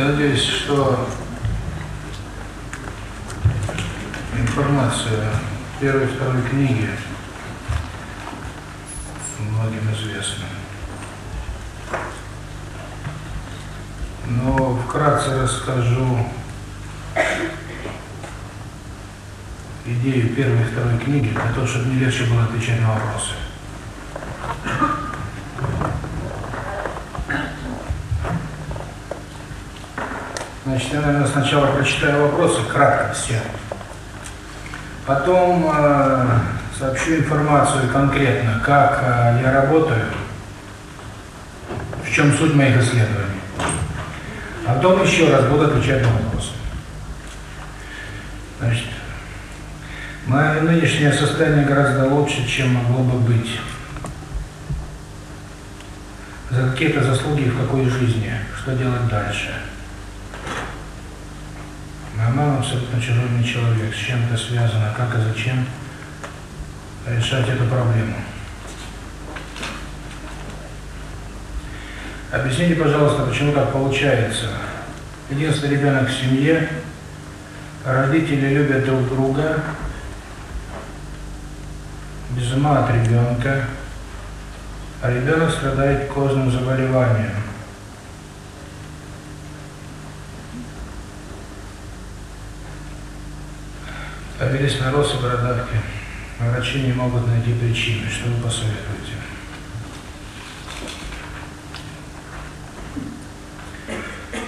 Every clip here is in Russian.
Я надеюсь, что информация первой и второй книги многим известна. Но вкратце расскажу идею первой и второй книги, для того, чтобы не легче было отвечать на вопросы. Значит, я, наверное, сначала прочитаю вопросы, кратко все. Потом э, сообщу информацию конкретно, как э, я работаю, в чем суть моих исследований. А потом еще раз буду отвечать на вопросы. Значит, мое нынешнее состояние гораздо лучше, чем могло бы быть. За какие-то заслуги в какой жизни, что делать дальше. Мама абсолютно чужой человек, с чем это связано, как и зачем решать эту проблему. Объясните, пожалуйста, почему так получается. Единственный ребенок в семье, родители любят друг друга, без ума от ребенка, а ребенок страдает кожным заболеванием. Появились наросты бородавки. Врачи не могут найти причины. Что вы посоветуете?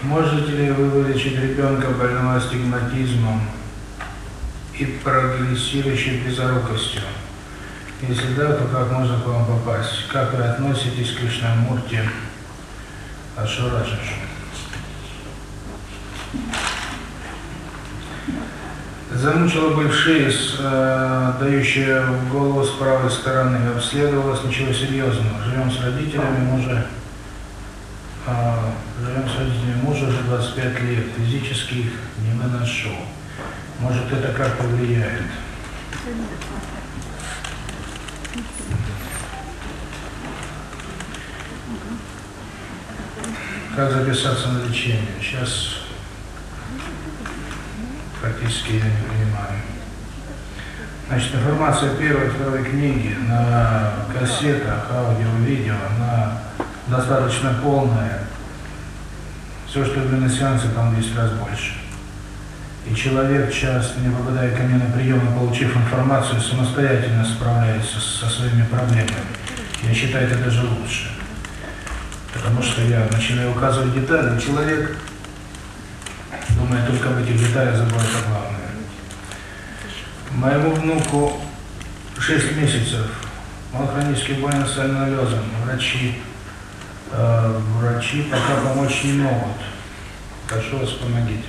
Можете ли вы вылечить ребенка больного астигматизмом и прогрессирующей близорукостью? Если да, то как можно к вам попасть? Как вы относитесь к Кришнамурти Ашураджашу? Замучила бывшие, э, дающая в голову с правой стороны. Обследовалась, ничего серьезного. Живем с родителями, мужа. Э, живем с родителями мужа уже 25 лет. Физически их не выношу. Может, это как-то влияет. Как записаться на лечение? Сейчас практически я не понимаю. Значит, информация первой и второй книги на кассетах, аудио, видео, она достаточно полная. Все, что на сеансе, там в 10 раз больше. И человек часто, не попадая ко мне на прием и получив информацию, самостоятельно справляется со своими проблемами. Я считаю, это даже лучше. Потому что я начинаю указывать детали, человек думая только об этих деталях, забывает о главное. Моему внуку 6 месяцев, он хронически болен сальнолезом, врачи, э, врачи пока помочь не могут. Прошу вас, помогите.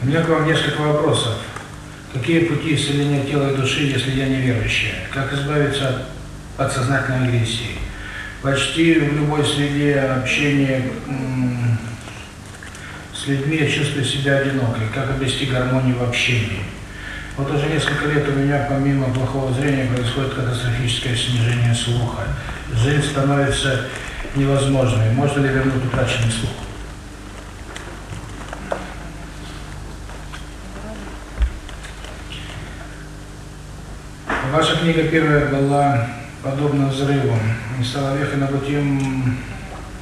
У меня к вам несколько вопросов. Какие пути исцеления тела и души, если я неверующая? Как избавиться от подсознательной агрессии? Почти в любой среде общения с людьми я чувствую себя одинокой. Как обрести гармонию в общении? Вот уже несколько лет у меня помимо плохого зрения происходит катастрофическое снижение слуха. Жизнь становится невозможной. Можно ли вернуть утраченный слух? Ваша книга первая была подобно взрыву и стала вехой на пути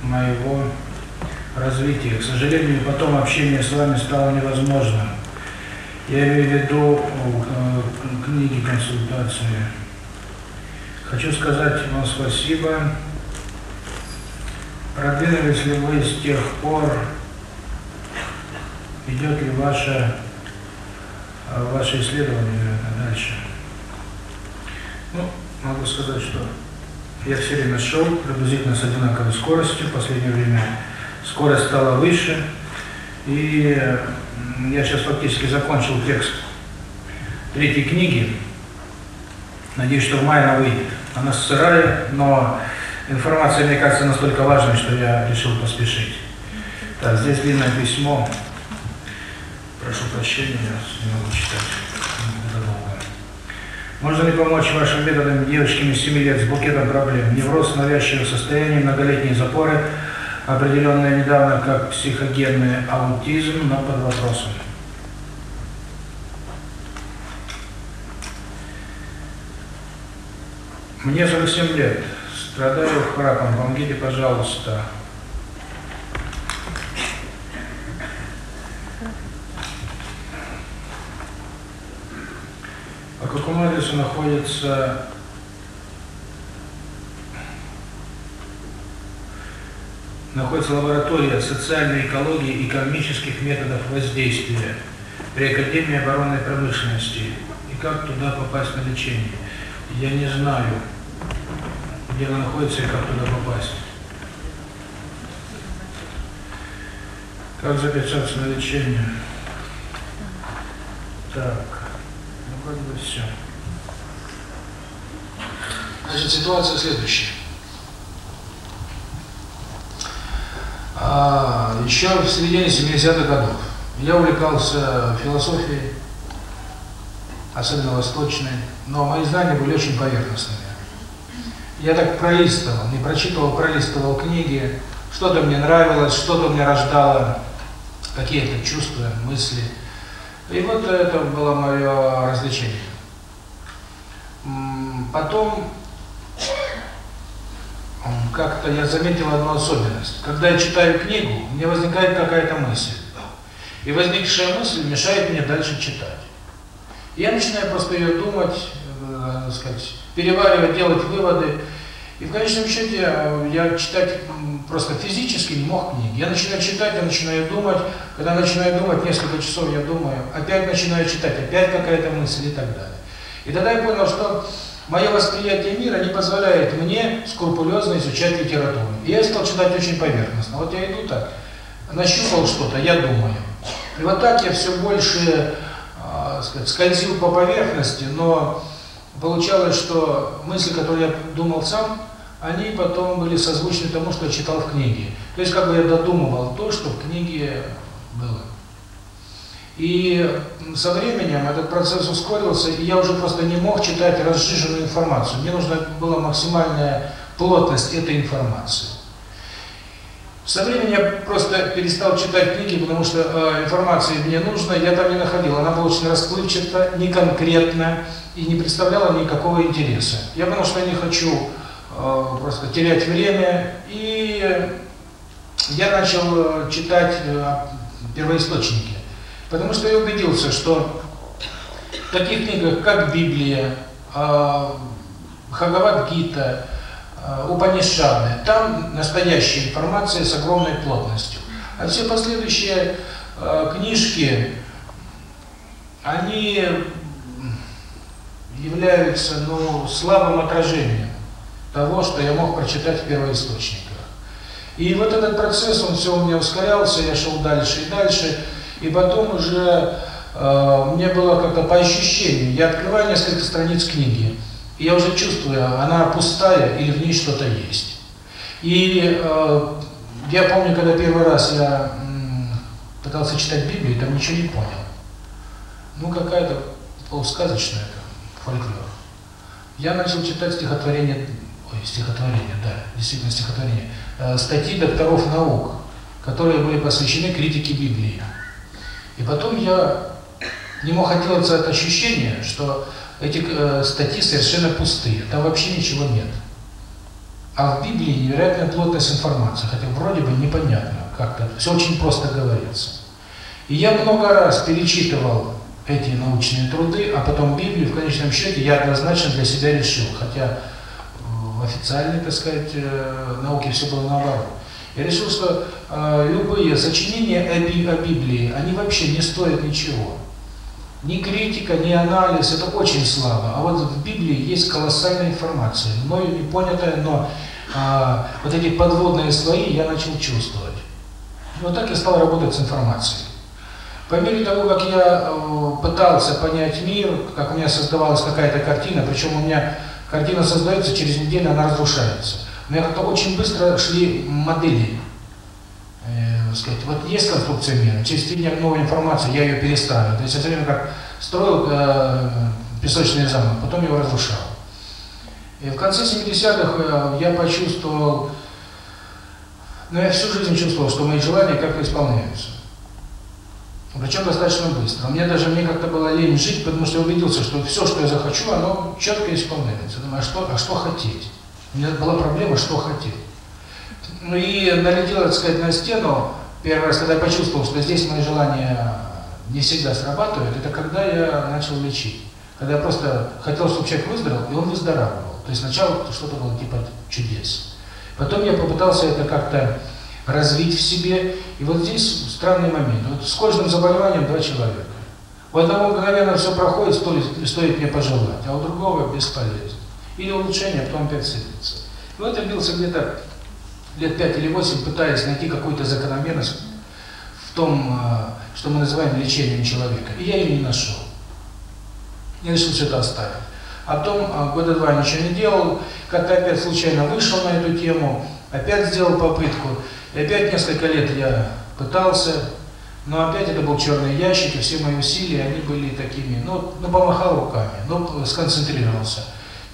моего развития. К сожалению, потом общение с вами стало невозможным. Я имею в виду э, книги, консультации. Хочу сказать вам спасибо. Продвинулись ли вы с тех пор, идет ли ваше, ваше исследование дальше? Ну, могу сказать, что я все время шел приблизительно с одинаковой скоростью. В последнее время скорость стала выше. И я сейчас фактически закончил текст третьей книги. Надеюсь, что в мае она выйдет. Она сырая, но информация, мне кажется, настолько важной, что я решил поспешить. Так, здесь длинное письмо. Прошу прощения, я не могу читать. Можно ли помочь вашим методам девочкам из 7 лет с букетом проблем? Невроз, навязчивое состояние, многолетние запоры, определенные недавно как психогенный аутизм, но под вопросом. Мне 47 лет, страдаю храпом, помогите, пожалуйста. По какому адресу находится находится лаборатория социальной экологии и кармических методов воздействия при Академии оборонной промышленности. И как туда попасть на лечение? Я не знаю, где она находится и как туда попасть. Как записаться на лечение? Так, как бы все. Значит, ситуация следующая. А, еще в середине 70-х годов я увлекался философией, особенно восточной, но мои знания были очень поверхностными. Я так пролистывал, не прочитывал, пролистывал книги, что-то мне нравилось, что-то мне рождало какие-то чувства, мысли. И вот это было мое развлечение. Потом как-то я заметил одну особенность. Когда я читаю книгу, мне возникает какая-то мысль. И возникшая мысль мешает мне дальше читать. Я начинаю просто ее думать, э, сказать, переваривать, делать выводы. И в конечном счете э, я читать просто физически не мог книги. Я начинаю читать, я начинаю думать. Когда начинаю думать, несколько часов я думаю, опять начинаю читать, опять какая-то мысль и так далее. И тогда я понял, что Мое восприятие мира не позволяет мне скрупулезно изучать литературу. И я стал читать очень поверхностно. Вот я иду так, нащупал что-то, я думаю. И вот так я все больше, э, сказать, скользил по поверхности, но получалось, что мысли, которые я думал сам, они потом были созвучны тому, что я читал в книге. То есть как бы я додумывал то, что в книге было. И со временем этот процесс ускорился, и я уже просто не мог читать разжиженную информацию. Мне нужна была максимальная плотность этой информации. Со временем я просто перестал читать книги, потому что э, информации мне нужно, я там не находил. Она была очень расплывчата, неконкретна и не представляла никакого интереса. Я понял, что я не хочу просто терять время, и я начал э, читать э, первоисточники. Потому что я убедился, что в таких книгах, как Библия, Бхагавад-гита, Упанишады, там настоящая информация с огромной плотностью. А все последующие книжки, они являются ну, слабым отражением того, что я мог прочитать в первоисточниках. И вот этот процесс, он все у меня ускорялся, я шел дальше и дальше. И потом уже э, мне было как-то по ощущению, я открываю несколько страниц книги, и я уже чувствую, она пустая или в ней что-то есть. И э, я помню, когда первый раз я пытался читать Библию, там ничего не понял. Ну, какая-то полусказочная там, фольклор. Я начал читать стихотворение, ой, стихотворение, да, действительно стихотворение, э, статьи докторов наук, которые были посвящены критике Библии. И потом я не мог отделаться от ощущения, что эти э, статьи совершенно пустые, там вообще ничего нет. А в Библии невероятная плотность информации, хотя вроде бы непонятно как-то, все очень просто говорится. И я много раз перечитывал эти научные труды, а потом Библию, в конечном счете, я однозначно для себя решил, хотя официальной, так сказать, э, науке все было наоборот. Я решил, что э, любые сочинения о, о Библии, они вообще не стоят ничего. Ни критика, ни анализ, это очень слабо. А вот в Библии есть колоссальная информация, мною не понятая, но э, вот эти подводные слои я начал чувствовать. Вот так я стал работать с информацией. По мере того, как я э, пытался понять мир, как у меня создавалась какая-то картина, причем у меня картина создается, через неделю она разрушается. Но как-то очень быстро шли модели. Э, сказать, вот есть конструкция мира, через три дня новая информация, я ее перестраиваю. То есть это время как строил э, песочный замок, потом его разрушал. И в конце 70-х я почувствовал, ну я всю жизнь чувствовал, что мои желания как-то исполняются. Причем достаточно быстро. Мне даже мне как-то было лень жить, потому что я убедился, что все, что я захочу, оно четко исполняется. Думаю, а что, а что хотеть? У меня была проблема, что хотеть. Ну и налетел, так сказать, на стену, первый раз, когда я почувствовал, что здесь мои желания не всегда срабатывают, это когда я начал лечить. Когда я просто хотел, чтобы человек выздоровел, и он выздоравливал. То есть сначала что-то было типа чудес. Потом я попытался это как-то развить в себе. И вот здесь странный момент. Вот с кожным заболеванием два человека. У одного мгновенно все проходит, стоит, стоит мне пожелать, а у другого бесполезно. Или улучшение, а потом опять сыпется. И вот я бился где-то лет пять или восемь, пытаясь найти какую-то закономерность в том, э, что мы называем лечением человека. И я ее не нашел. Я решил все это оставить. А потом года два ничего не делал, как-то опять случайно вышел на эту тему, опять сделал попытку. И опять несколько лет я пытался, но опять это был черный ящик, и все мои усилия, они были такими, ну, ну помахал руками, ну, сконцентрировался.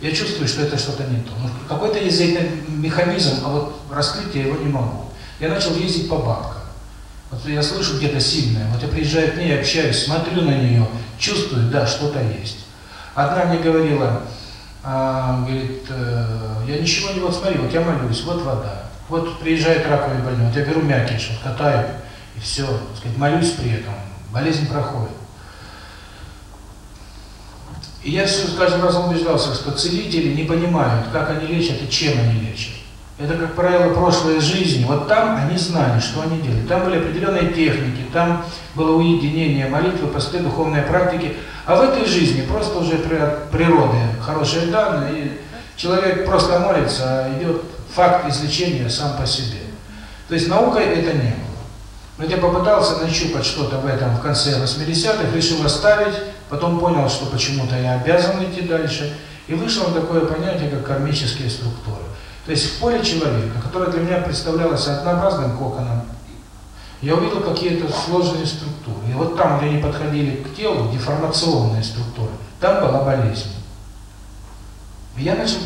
Я чувствую, что это что-то не то. Ну, какой-то есть механизм, а вот раскрыть я его не могу. Я начал ездить по банкам. Вот я слышу где-то сильное, вот я приезжаю к ней, общаюсь, смотрю на нее, чувствую, да, что-то есть. Одна мне говорила, а, говорит, э, я ничего не, вот смотри, вот я молюсь, вот вода, вот приезжает раковый больной, вот я беру мякиш, вот катаю, и все, сказать, молюсь при этом, болезнь проходит. И я все с каждым разом убеждался, что целители не понимают, как они лечат и чем они лечат. Это, как правило, прошлой жизни. Вот там они знали, что они делали. Там были определенные техники, там было уединение, молитвы, посты, духовные практики. А в этой жизни просто уже от природы хорошие данные, и человек просто молится, а идет факт излечения сам по себе. То есть наукой это не было. Но я попытался нащупать что-то в этом в конце 80-х, решил оставить, потом понял, что почему-то я обязан идти дальше, и вышло такое понятие, как кармические структуры. То есть в поле человека, которое для меня представлялось однообразным коконом, я увидел какие-то сложные структуры. И вот там, где они подходили к телу, деформационные структуры, там была болезнь. И я начал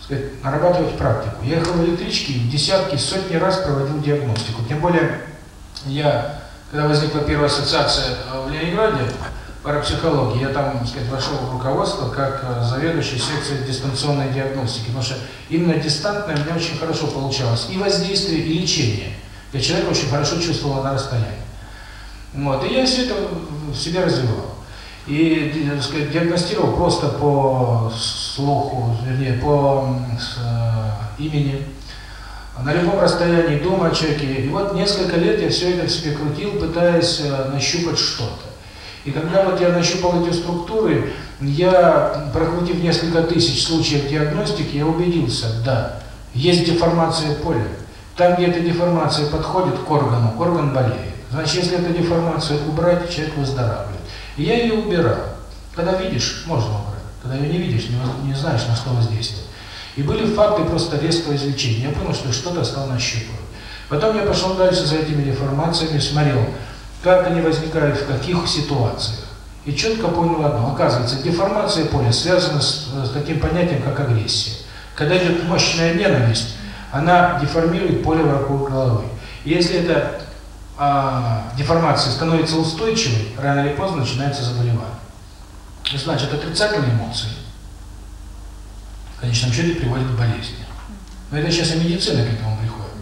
сказать, нарабатывать практику. Я ехал в электричке, десятки, сотни раз проводил диагностику. Тем более, я, когда возникла первая ассоциация в Ленинграде, парапсихологии, я там, так сказать, вошел в руководство как заведующий секцией дистанционной диагностики, потому что именно дистантное у меня очень хорошо получалось. И воздействие, и лечение. Я человека очень хорошо чувствовал на расстоянии. Вот, и я все это в себе развивал и так сказать, диагностировал просто по слуху, вернее, по э, имени, на любом расстоянии дома человеке. И вот несколько лет я все это в себе крутил, пытаясь э, нащупать что-то. И когда вот я нащупал эти структуры, я, прокрутив несколько тысяч случаев диагностики, я убедился, да, есть деформация поля. Там, где эта деформация подходит к органу, орган болеет. Значит, если эту деформацию убрать, человек выздоравливает. И я ее убирал. Когда видишь, можно убрать. Когда ее не видишь, не, не знаешь, на что воздействует. И были факты просто резкого излечения. Я понял, что что-то стал нащупывать. Потом я пошел дальше за этими деформациями, смотрел, как они возникают, в каких ситуациях. И четко понял одно. Оказывается, деформация поля связана с, с таким понятием, как агрессия. Когда идет мощная ненависть, она деформирует поле вокруг головы. И если это а, деформация становится устойчивой, рано или поздно начинается заболевание. Значит, отрицательные эмоции в конечном счете приводят к болезни. Но это сейчас и медицина к этому приходит.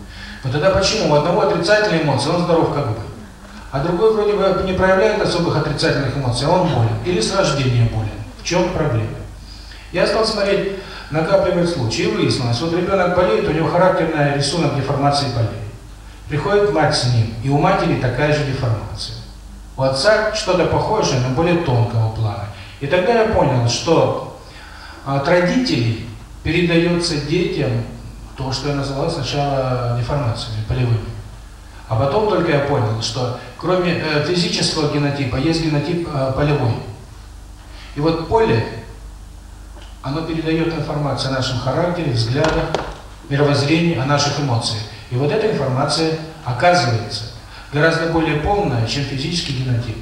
Но тогда почему? У одного отрицательные эмоции, он здоров как бы. А другой вроде бы не проявляет особых отрицательных эмоций, а он болен. Или с рождения болен. В чем проблема? Я стал смотреть, накапливать случаи, и выяснилось, вот ребенок болеет, у него характерный рисунок деформации болезни. Приходит мать с ним, и у матери такая же деформация. У отца что-то похожее, но более тонкого плана. И тогда я понял, что от родителей передается детям то, что я называл сначала деформациями полевыми. А потом только я понял, что кроме э, физического генотипа есть генотип э, полевой. И вот поле, оно передает информацию о нашем характере, взглядах, мировоззрении, о наших эмоциях. И вот эта информация оказывается гораздо более полная, чем физический генотип.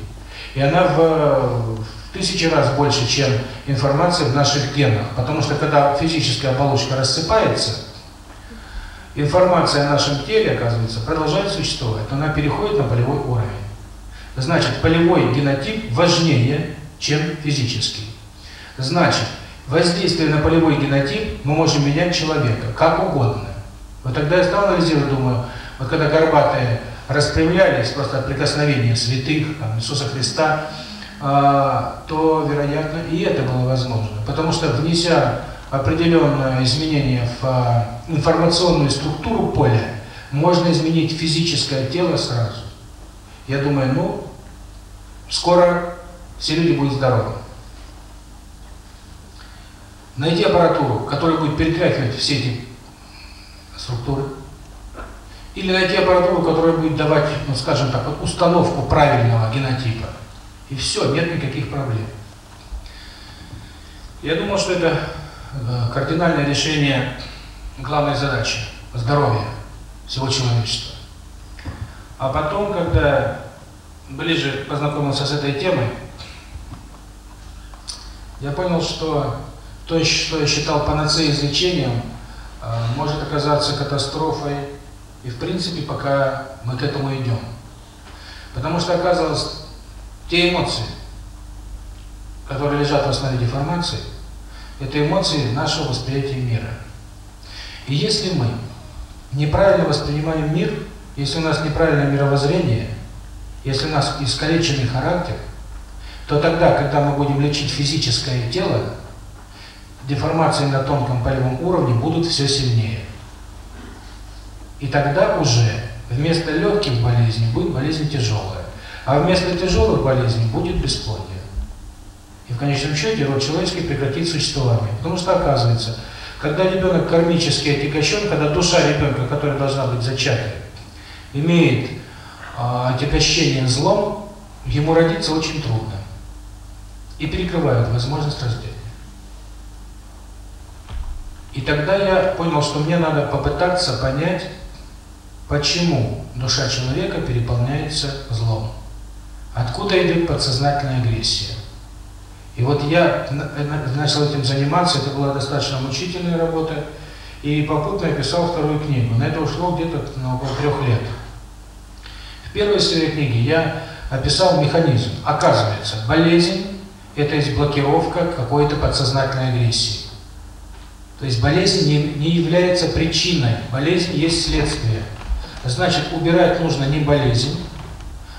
И она в, в тысячи раз больше, чем информации в наших генах. Потому что когда физическая оболочка рассыпается, информация о нашем теле, оказывается, продолжает существовать, но она переходит на полевой уровень. Значит, полевой генотип важнее, чем физический. Значит, воздействие на полевой генотип мы можем менять человека, как угодно. Вот тогда я стал анализировать, думаю, вот когда горбатые распрямлялись просто от прикосновения святых, там, Иисуса Христа, а, то, вероятно, и это было возможно. Потому что, внеся определенное изменение в а, информационную структуру поля, можно изменить физическое тело сразу. Я думаю, ну, скоро все люди будут здоровы. Найти аппаратуру, которая будет перетряхивать все эти структуры. Или найти аппаратуру, которая будет давать, ну, скажем так, вот установку правильного генотипа. И все, нет никаких проблем. Я думал, что это э, кардинальное решение главной задачи – здоровья всего человечества. А потом, когда ближе познакомился с этой темой, я понял, что то, что я считал панацеей излечением, э, может оказаться катастрофой, и в принципе пока мы к этому идем. Потому что оказалось, те эмоции, которые лежат в основе деформации, это эмоции нашего восприятия мира. И если мы неправильно воспринимаем мир, если у нас неправильное мировоззрение, если у нас искалеченный характер, то тогда, когда мы будем лечить физическое тело, деформации на тонком полевом уровне будут все сильнее. И тогда уже вместо легких болезней будет болезнь тяжелая. А вместо тяжелых болезней будет бесплодие. И в конечном счете род человеческий прекратит существование. Потому что оказывается, когда ребенок кармически отягощен, когда душа ребенка, которая должна быть зачатой, имеет э, отягощение злом, ему родиться очень трудно. И перекрывают возможность рождения. И тогда я понял, что мне надо попытаться понять, почему душа человека переполняется злом. Откуда идет подсознательная агрессия? И вот я начал этим заниматься, это была достаточно мучительная работа, и попутно я писал вторую книгу. На это ушло где-то на около трех лет. В первой своей книге я описал механизм. Оказывается, болезнь – это есть блокировка какой-то подсознательной агрессии. То есть болезнь не, не является причиной, болезнь есть следствие. Значит, убирать нужно не болезнь,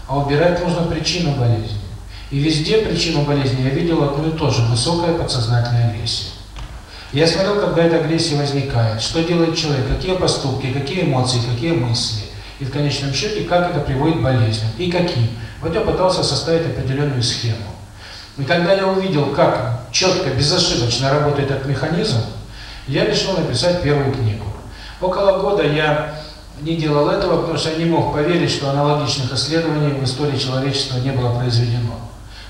а убирать нужно причину болезни. И везде причину болезни я видел одну и ту же – высокая подсознательная агрессия. Я смотрел, когда эта агрессия возникает, что делает человек, какие поступки, какие эмоции, какие мысли. И в конечном счете, как это приводит к болезням. И каким. Вот я пытался составить определенную схему. И когда я увидел, как четко, безошибочно работает этот механизм, я решил написать первую книгу. Около года я не делал этого, потому что я не мог поверить, что аналогичных исследований в истории человечества не было произведено.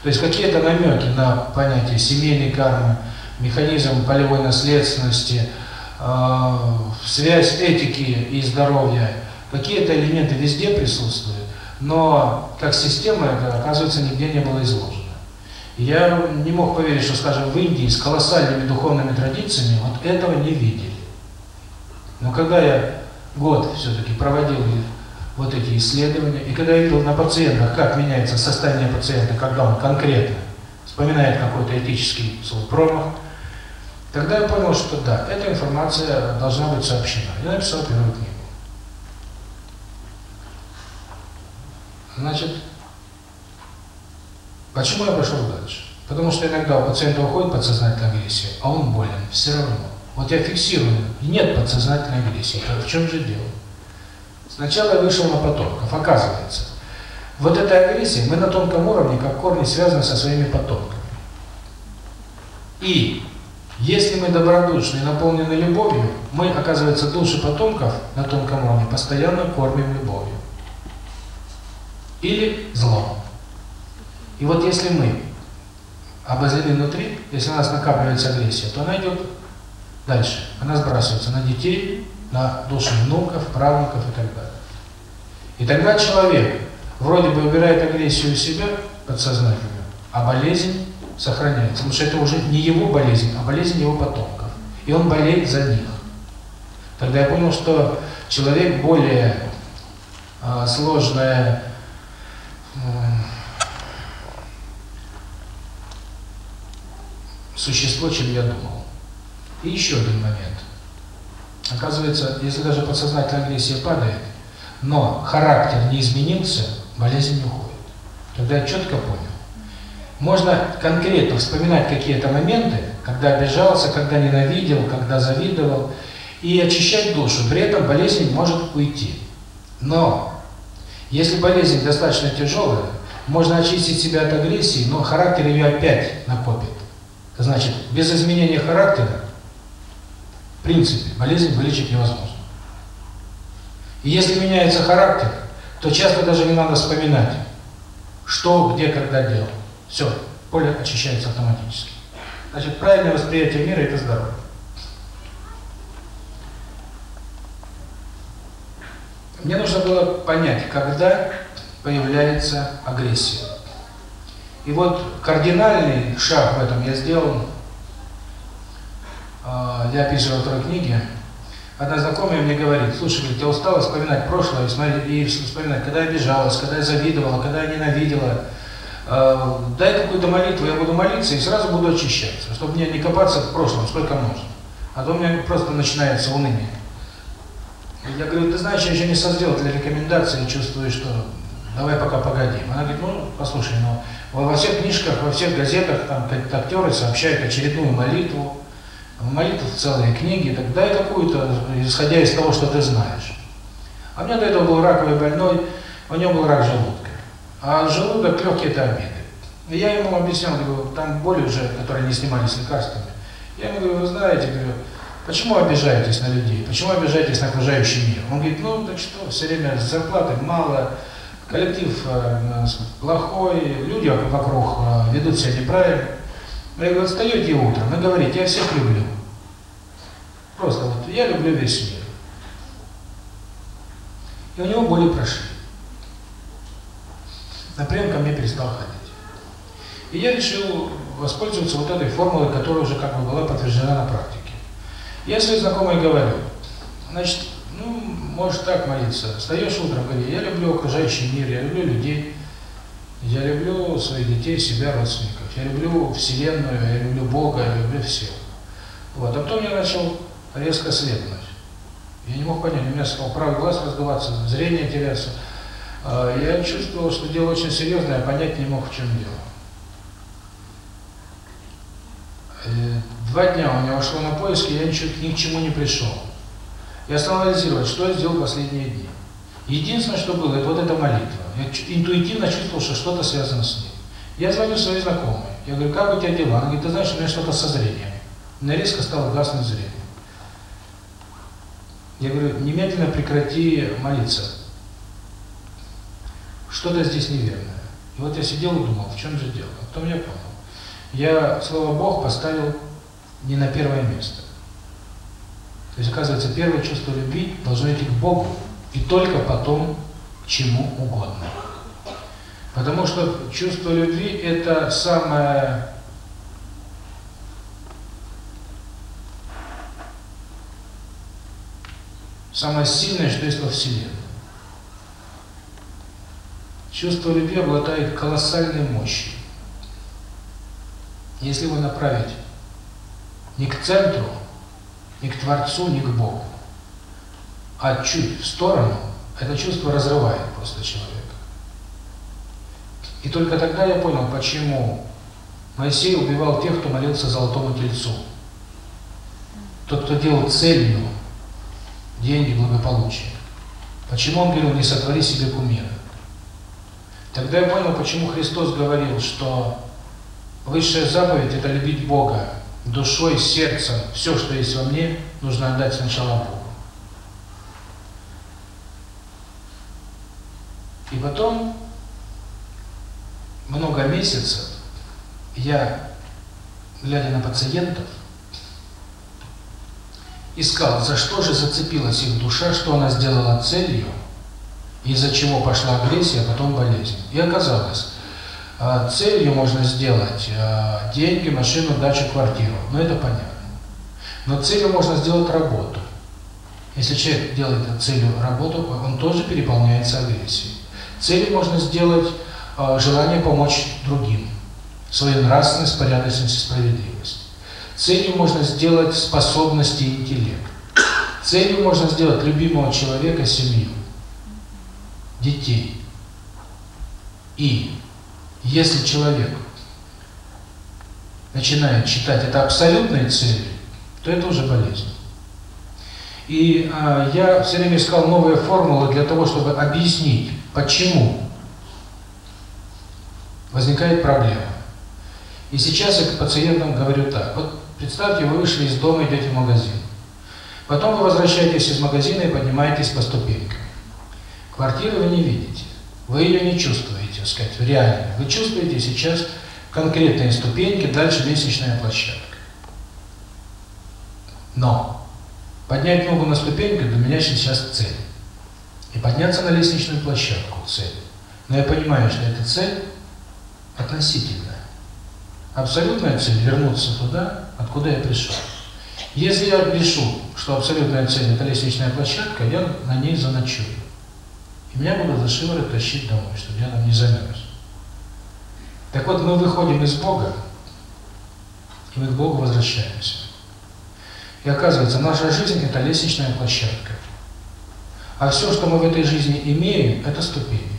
То есть какие-то намеки на понятие семейной кармы, механизм полевой наследственности, э, связь этики и здоровья, какие-то элементы везде присутствуют, но как система это, оказывается, нигде не было изложено. Я не мог поверить, что, скажем, в Индии с колоссальными духовными традициями вот этого не видели. Но когда я год все-таки проводил вот эти исследования, и когда я видел на пациентах, как меняется состояние пациента, когда он конкретно вспоминает какой-то этический свой промах, тогда я понял, что да, эта информация должна быть сообщена. Я написал первую книгу. Значит, почему я пошел дальше? Потому что иногда у пациента уходит подсознательная агрессия, а он болен все равно. Вот я фиксирую, нет подсознательной агрессии. В чем же дело? Сначала я вышел на потомков. Оказывается, вот эта агрессия, мы на тонком уровне, как корни, связаны со своими потомками. И если мы добродушны и наполнены любовью, мы, оказывается, души потомков на тонком уровне постоянно кормим любовью. Или злом. И вот если мы обозлены внутри, если у нас накапливается агрессия, то она идет Дальше. Она сбрасывается на детей, на души внуков, правнуков и так далее. И тогда человек вроде бы убирает агрессию у себя подсознательно, а болезнь сохраняется, потому что это уже не его болезнь, а болезнь его потомков. И он болеет за них. Тогда я понял, что человек более э, сложное э, существо, чем я думал. И еще один момент. Оказывается, если даже подсознательная агрессия падает, но характер не изменился, болезнь не уходит. Тогда я четко понял. Можно конкретно вспоминать какие-то моменты, когда обижался, когда ненавидел, когда завидовал, и очищать душу. При этом болезнь может уйти. Но если болезнь достаточно тяжелая, можно очистить себя от агрессии, но характер ее опять накопит. Значит, без изменения характера, в принципе, болезнь вылечить невозможно. И если меняется характер, то часто даже не надо вспоминать, что, где, когда делал. Все, поле очищается автоматически. Значит, правильное восприятие мира – это здоровье. Мне нужно было понять, когда появляется агрессия. И вот кардинальный шаг в этом я сделал, э, я описывал в второй книге. Одна знакомая мне говорит, слушай, говорит, я устала вспоминать прошлое, и вспоминать, когда я обижалась, когда я завидовала, когда я ненавидела. Э, дай какую-то молитву, я буду молиться и сразу буду очищаться, чтобы мне не копаться в прошлом, сколько можно. А то у меня просто начинается уныние. Я говорю, ты знаешь, я еще не созрел для рекомендации, чувствую, что давай пока погодим. Она говорит, ну, послушай, ну, во всех книжках, во всех газетах там актеры сообщают очередную молитву, молитву в целые книги, так дай какую-то, исходя из того, что ты знаешь. А у меня до этого был раковый больной, у него был рак желудка. А желудок легкие это обиды. И я ему объяснял, говорю, там боли уже, которые не снимались лекарствами. Я ему говорю, вы знаете, говорю, почему обижаетесь на людей, почему обижаетесь на окружающий мир? Он говорит, ну так что, все время зарплаты мало, коллектив э, плохой, люди вокруг э, ведут себя неправильно. Я говорю, встаете утром и говорите, я всех люблю. Просто вот, я люблю весь мир. И у него боли прошли. Например, ко мне перестал ходить. И я решил воспользоваться вот этой формулой, которая уже как бы была подтверждена на практике. Я своей знакомой говорю, значит, ну, можешь так молиться. Встаешь утром, говори, я люблю окружающий мир, я люблю людей, я люблю своих детей, себя, родственников, я люблю Вселенную, я люблю Бога, я люблю всех. Вот. А потом я начал резко следовать. Я не мог понять, у меня стал правый глаз раздуваться, зрение теряться. А, я чувствовал, что дело очень серьезное, а понять не мог, в чем дело. Э, два дня у меня ушло на поиски, я ничего, ни к чему не пришел. Я стал анализировать, что я сделал последние дни. Единственное, что было, это вот эта молитва. Я интуитивно чувствовал, что что-то связано с ней. Я звоню своей знакомой. Я говорю, как у тебя дела? Она говорит, ты знаешь, у меня что-то со зрением. У резко стало гаснуть зрение. Я говорю, немедленно прекрати молиться. Что-то здесь неверное. И вот я сидел и думал, в чем же дело. А потом я понял. Я слово Бог поставил не на первое место. То есть, оказывается, первое чувство любви должно идти к Богу, и только потом к чему угодно. Потому что чувство любви – это самое самое сильное, что есть во Вселенной. Чувство любви обладает колоссальной мощью. Если его направить не к центру, не к Творцу, не к Богу, а чуть в сторону, это чувство разрывает просто человека. И только тогда я понял, почему Моисей убивал тех, кто молился золотому тельцу. Тот, кто делал целью деньги, благополучие. Почему он говорил, не сотвори себе кумира? Тогда я понял, почему Христос говорил, что высшая заповедь – это любить Бога душой, сердцем, все, что есть во мне, нужно отдать сначала Богу. И потом, много месяцев, я, глядя на пациентов, искал, за что же зацепилась их душа, что она сделала целью, из-за чего пошла агрессия, а потом болезнь. И оказалось, А, целью можно сделать а, деньги, машину, дачу, квартиру. Ну, это понятно. Но целью можно сделать работу. Если человек делает целью работу, он тоже переполняется агрессией. Целью можно сделать желание помочь другим, свою нравственность, порядочность и справедливость. Целью можно сделать способности и интеллект. Целью можно сделать любимого человека, семью, детей. И если человек начинает считать это абсолютной целью, то это уже болезнь. И а, я все время искал новые формулы для того, чтобы объяснить, почему возникает проблема. И сейчас я к пациентам говорю так. Вот представьте, вы вышли из дома, идете в магазин. Потом вы возвращаетесь из магазина и поднимаетесь по ступенькам. Квартиры вы не видите. Вы ее не чувствуете, сказать, реально. Вы чувствуете сейчас конкретные ступеньки, дальше лестничная площадка. Но поднять ногу на ступеньку для меня сейчас цель. И подняться на лестничную площадку – цель. Но я понимаю, что эта цель относительная. Абсолютная цель – вернуться туда, откуда я пришел. Если я решу, что абсолютная цель – это лестничная площадка, я на ней заночую. И меня будут за шиворот тащить домой, чтобы я там не замерз. Так вот, мы выходим из Бога, и мы к Богу возвращаемся. И оказывается, наша жизнь – это лестничная площадка. А все, что мы в этой жизни имеем, это ступени.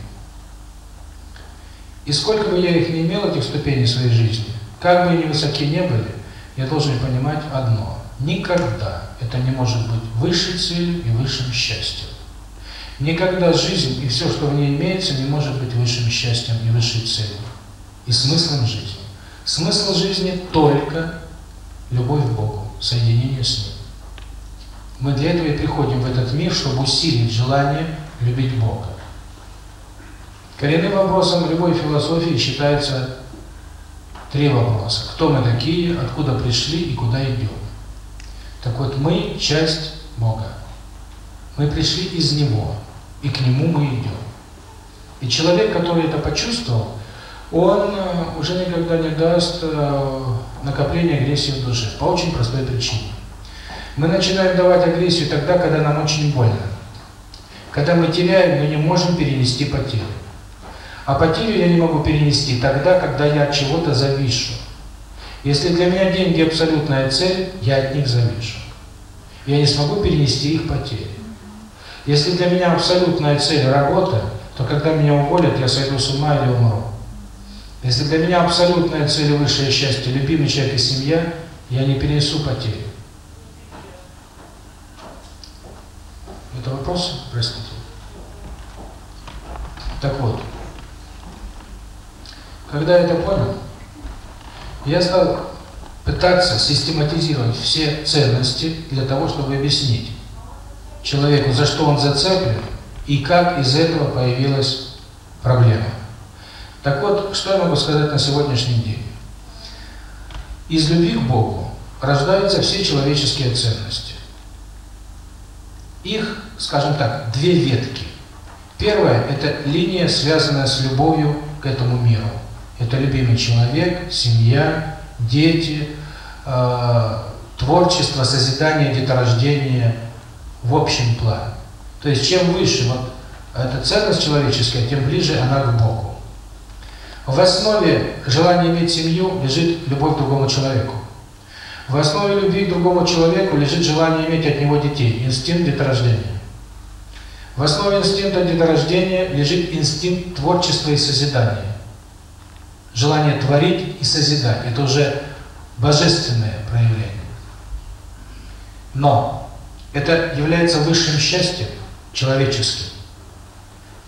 И сколько бы я их не имел, этих ступеней своей жизни, как бы они высоки не были, я должен понимать одно. Никогда это не может быть высшей целью и высшим счастьем. Никогда жизнь и все, что в ней имеется, не может быть высшим счастьем и высшей целью. И смыслом жизни. Смысл жизни только любовь к Богу, соединение с Ним. Мы для этого и приходим в этот мир, чтобы усилить желание любить Бога. Коренным вопросом любой философии считается три вопроса. Кто мы такие, откуда пришли и куда идем. Так вот, мы часть Бога. Мы пришли из Него, и к Нему мы идем. И человек, который это почувствовал, он э, уже никогда не даст э, накопления агрессии в душе. По очень простой причине. Мы начинаем давать агрессию тогда, когда нам очень больно. Когда мы теряем, мы не можем перенести потерю. А потерю я не могу перенести тогда, когда я от чего-то завишу. Если для меня деньги абсолютная цель, я от них завишу. Я не смогу перенести их потери. Если для меня абсолютная цель работа, то когда меня уволят, я сойду с ума или умру. Если для меня абсолютная цель высшее счастье, любимый человек и семья, я не перенесу потери. Это вопрос, простите. Так вот, когда я это понял, я стал пытаться систематизировать все ценности для того, чтобы объяснить человеку, за что он зацеплен и как из этого появилась проблема. Так вот, что я могу сказать на сегодняшний день? Из любви к Богу рождаются все человеческие ценности. Их, скажем так, две ветки. Первая – это линия, связанная с любовью к этому миру. Это любимый человек, семья, дети, э, творчество, созидание, деторождение в общем плане. То есть чем выше вот эта ценность человеческая, тем ближе она к Богу. В основе желания иметь семью лежит любовь к другому человеку. В основе любви к другому человеку лежит желание иметь от него детей, инстинкт деторождения. В основе инстинкта деторождения лежит инстинкт творчества и созидания. Желание творить и созидать. Это уже божественное проявление. Но это является высшим счастьем человеческим.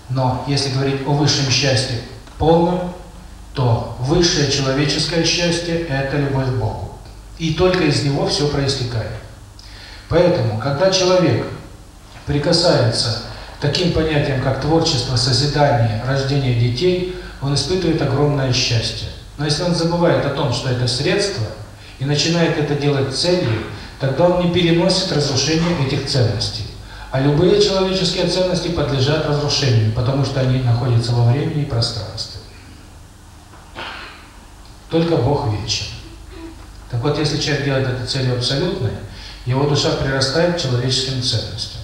Но если говорить о высшем счастье полном, то высшее человеческое счастье – это любовь к Богу. И только из него все проистекает. Поэтому, когда человек прикасается к таким понятиям, как творчество, созидание, рождение детей, он испытывает огромное счастье. Но если он забывает о том, что это средство, и начинает это делать целью, тогда он не переносит разрушение этих ценностей. А любые человеческие ценности подлежат разрушению, потому что они находятся во времени и пространстве. Только Бог вечен. Так вот, если человек делает это целью абсолютной, его душа прирастает к человеческим ценностям.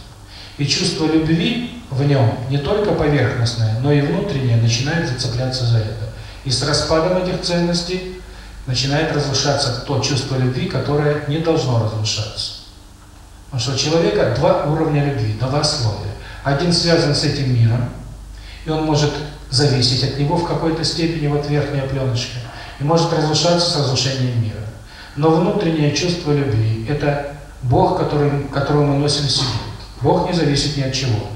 И чувство любви в нем не только поверхностное, но и внутреннее начинает зацепляться за это. И с распадом этих ценностей начинает разрушаться то чувство любви, которое не должно разрушаться. Потому что у человека два уровня любви, два слоя. Один связан с этим миром, и он может зависеть от него в какой-то степени, вот верхняя пленочка, и может разрушаться с разрушением мира. Но внутреннее чувство любви – это Бог, который, которого мы носим в себе. Бог не зависит ни от чего.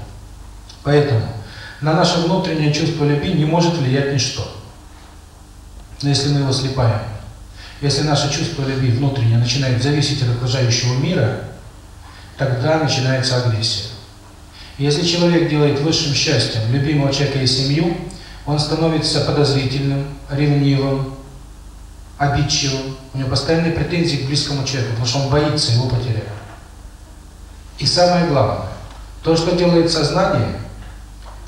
Поэтому на наше внутреннее чувство любви не может влиять ничто. Но если мы его слепаем, если наше чувство любви внутреннее начинает зависеть от окружающего мира, тогда начинается агрессия. Если человек делает высшим счастьем любимого человека и семью, он становится подозрительным, ревнивым, обидчивым, у него постоянные претензии к близкому человеку, потому что он боится его потерять. И самое главное, то, что делает сознание,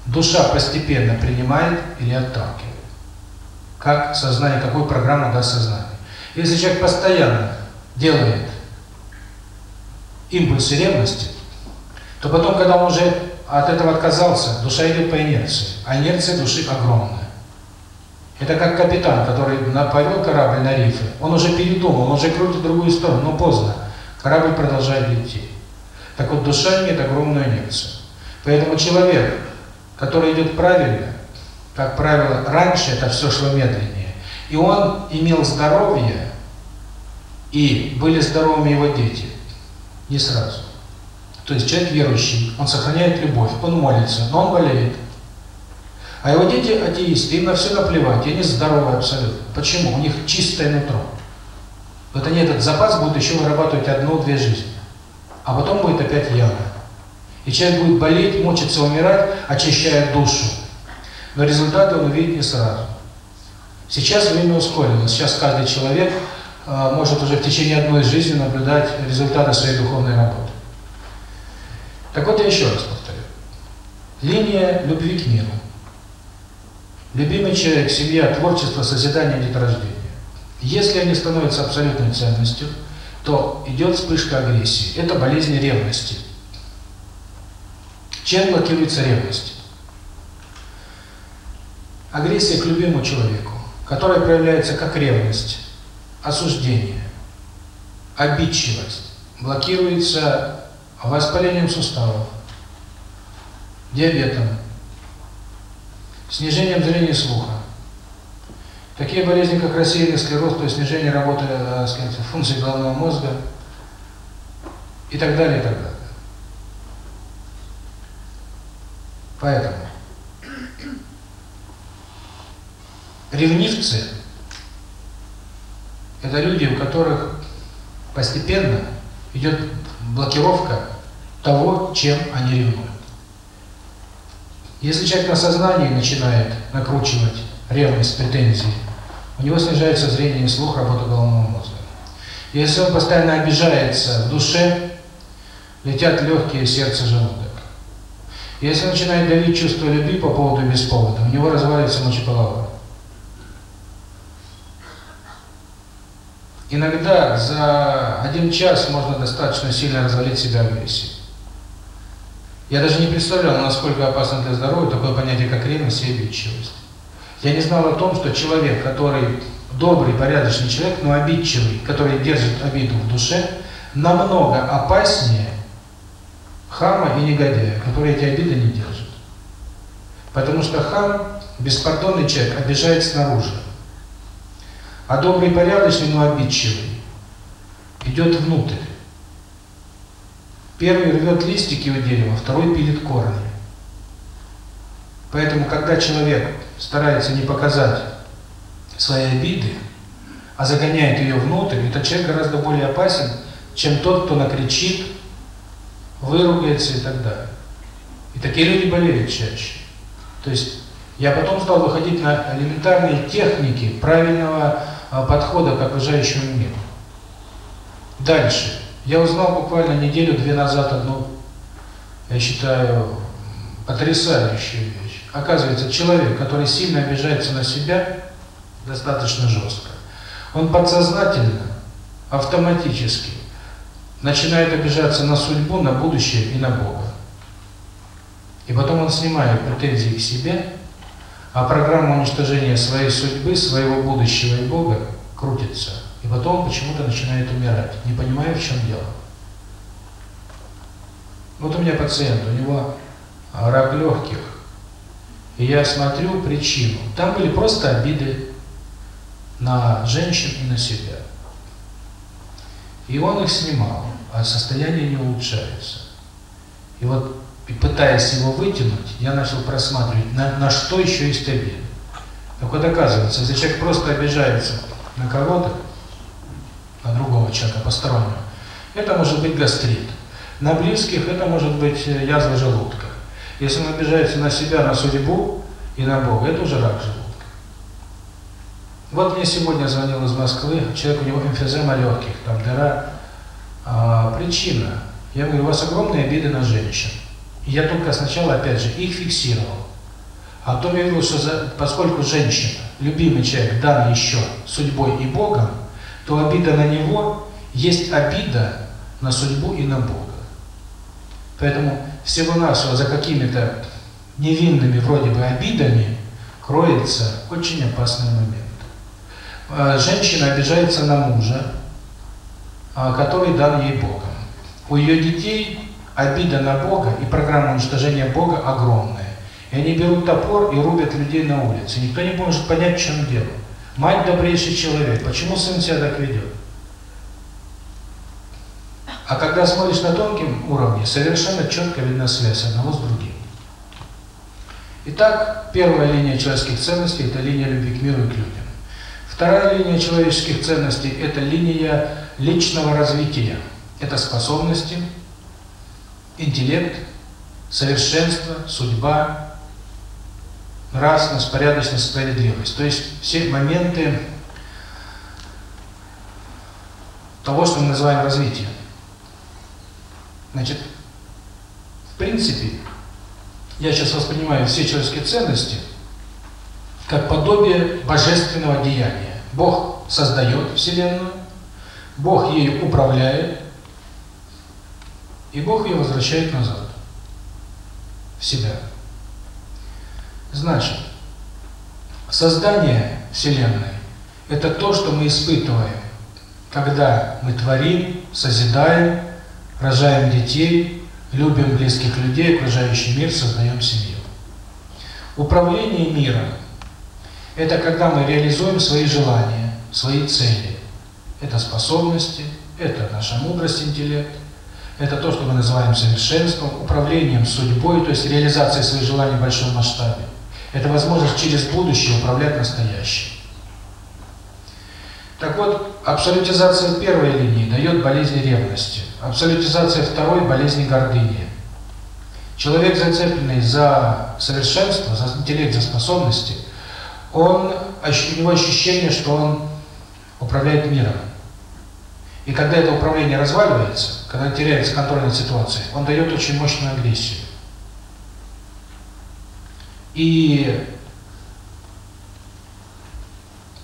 душа постепенно принимает или отталкивает. Как сознание, какую программу даст сознание. Если человек постоянно делает импульсы ревности, то потом, когда он уже от этого отказался, душа идет по инерции. А инерция души огромная. Это как капитан, который повел корабль на рифы. Он уже передумал, он уже крутит в другую сторону, но поздно. Корабль продолжает идти. Так вот, душа имеет огромную инерцию. Поэтому человек, который идет правильно, как правило, раньше это все шло медленнее, и он имел здоровье, и были здоровыми его дети, не сразу. То есть человек верующий, он сохраняет любовь, он молится, но он болеет. А его дети атеисты, им на все наплевать, и они здоровы абсолютно. Почему? У них чистое нутро. Вот они этот запас будут еще вырабатывать одну-две жизни. А потом будет опять яма. И человек будет болеть, мучиться, умирать, очищая душу. Но результаты он увидит не сразу. Сейчас время ускорилось. Сейчас каждый человек э, может уже в течение одной жизни наблюдать результаты своей духовной работы. Так вот я еще раз повторю. Линия любви к миру. Любимый человек, семья, творчество, созидание, деторождение. Если они становятся абсолютной ценностью, то идет вспышка агрессии. Это болезнь ревности. Чем блокируется ревность? Агрессия к любимому человеку, которая проявляется как ревность, осуждение, обидчивость, блокируется воспалением суставов, диабетом, снижением зрения слуха. Такие болезни, как рассеянный склероз, то есть снижение работы э, сказать, функций головного мозга и так далее, и так далее. Поэтому ревнивцы – это люди, у которых постепенно идет блокировка того, чем они ревнуют. Если человек на сознании начинает накручивать ревность, претензии, у него снижается зрение и слух, работа головного мозга. Если он постоянно обижается в душе, летят легкие, сердце, желудок. Если начинает давить чувство любви по поводу и без повода, у него разваливается мочеполовой. Иногда за один час можно достаточно сильно развалить себя агрессией. Я даже не представлял, насколько опасно для здоровья такое понятие, как ревность и обидчивость. Я не знал о том, что человек, который добрый, порядочный человек, но обидчивый, который держит обиду в душе, намного опаснее хама и негодяя, который эти обиды не держит. Потому что хам, беспардонный человек, обижает снаружи. А добрый, порядочный, но обидчивый идет внутрь. Первый рвет листики у дерева, второй пилит корни. Поэтому, когда человек старается не показать свои обиды, а загоняет ее внутрь, этот человек гораздо более опасен, чем тот, кто накричит, выругается и так далее. И такие люди болеют чаще. То есть я потом стал выходить на элементарные техники правильного подхода к окружающему миру. Дальше. Я узнал буквально неделю-две назад одну, я считаю, потрясающую вещь. Оказывается, человек, который сильно обижается на себя, достаточно жестко, он подсознательно, автоматически начинает обижаться на судьбу, на будущее и на Бога. И потом он снимает претензии к себе, а программа уничтожения своей судьбы, своего будущего и Бога крутится. И потом почему-то начинает умирать, не понимая, в чем дело. Вот у меня пациент, у него рак легких, и я смотрю причину. Там были просто обиды на женщин и на себя. И он их снимал, а состояние не улучшается. И вот, пытаясь его вытянуть, я начал просматривать, на, на что еще есть обиды. Так вот оказывается, если человек просто обижается на кого-то, на другого человека, постороннего, это может быть гастрит. На близких это может быть э, язва желудка. Если он обижается на себя, на судьбу и на Бога, это уже рак желудка. Вот мне сегодня звонил из Москвы, человек, у него эмфизема легких, там дыра. А, причина. Я говорю, у вас огромные обиды на женщин. я только сначала, опять же, их фиксировал. А потом я видел, что за, поскольку женщина, любимый человек, дан еще судьбой и Богом, то обида на него есть обида на судьбу и на Бога. Поэтому всего-навсего за какими-то невинными вроде бы обидами кроется очень опасный момент. А, женщина обижается на мужа, а, который дан ей Богом. У ее детей обида на Бога и программа уничтожения Бога огромная. И они берут топор и рубят людей на улице. Никто не может понять, в чем дело. Мать добрейший человек. Почему сын себя так ведет? А когда смотришь на тонком уровне, совершенно четко видна связь одного с другим. Итак, первая линия человеческих ценностей – это линия любви к миру и к людям. Вторая линия человеческих ценностей – это линия личного развития. Это способности, интеллект, совершенство, судьба, нравственность, порядочность, справедливость. То есть все моменты того, что мы называем развитием. Значит, в принципе, я сейчас воспринимаю все человеческие ценности как подобие божественного деяния. Бог создает Вселенную, Бог ею управляет, и Бог ее возвращает назад, в себя. Значит, создание Вселенной – это то, что мы испытываем, когда мы творим, созидаем, рожаем детей, любим близких людей, окружающий мир, создаем семью. Управление миром – это когда мы реализуем свои желания, свои цели. Это способности, это наша мудрость, интеллект, это то, что мы называем совершенством, управлением судьбой, то есть реализацией своих желаний в большом масштабе. Это возможность через будущее управлять настоящим. Так вот, абсолютизация первой линии дает болезни ревности, абсолютизация второй – болезни гордыни. Человек, зацепленный за совершенство, за интеллект, за способности, он, у него ощущение, что он управляет миром. И когда это управление разваливается, когда теряется контроль над ситуацией, он дает очень мощную агрессию. И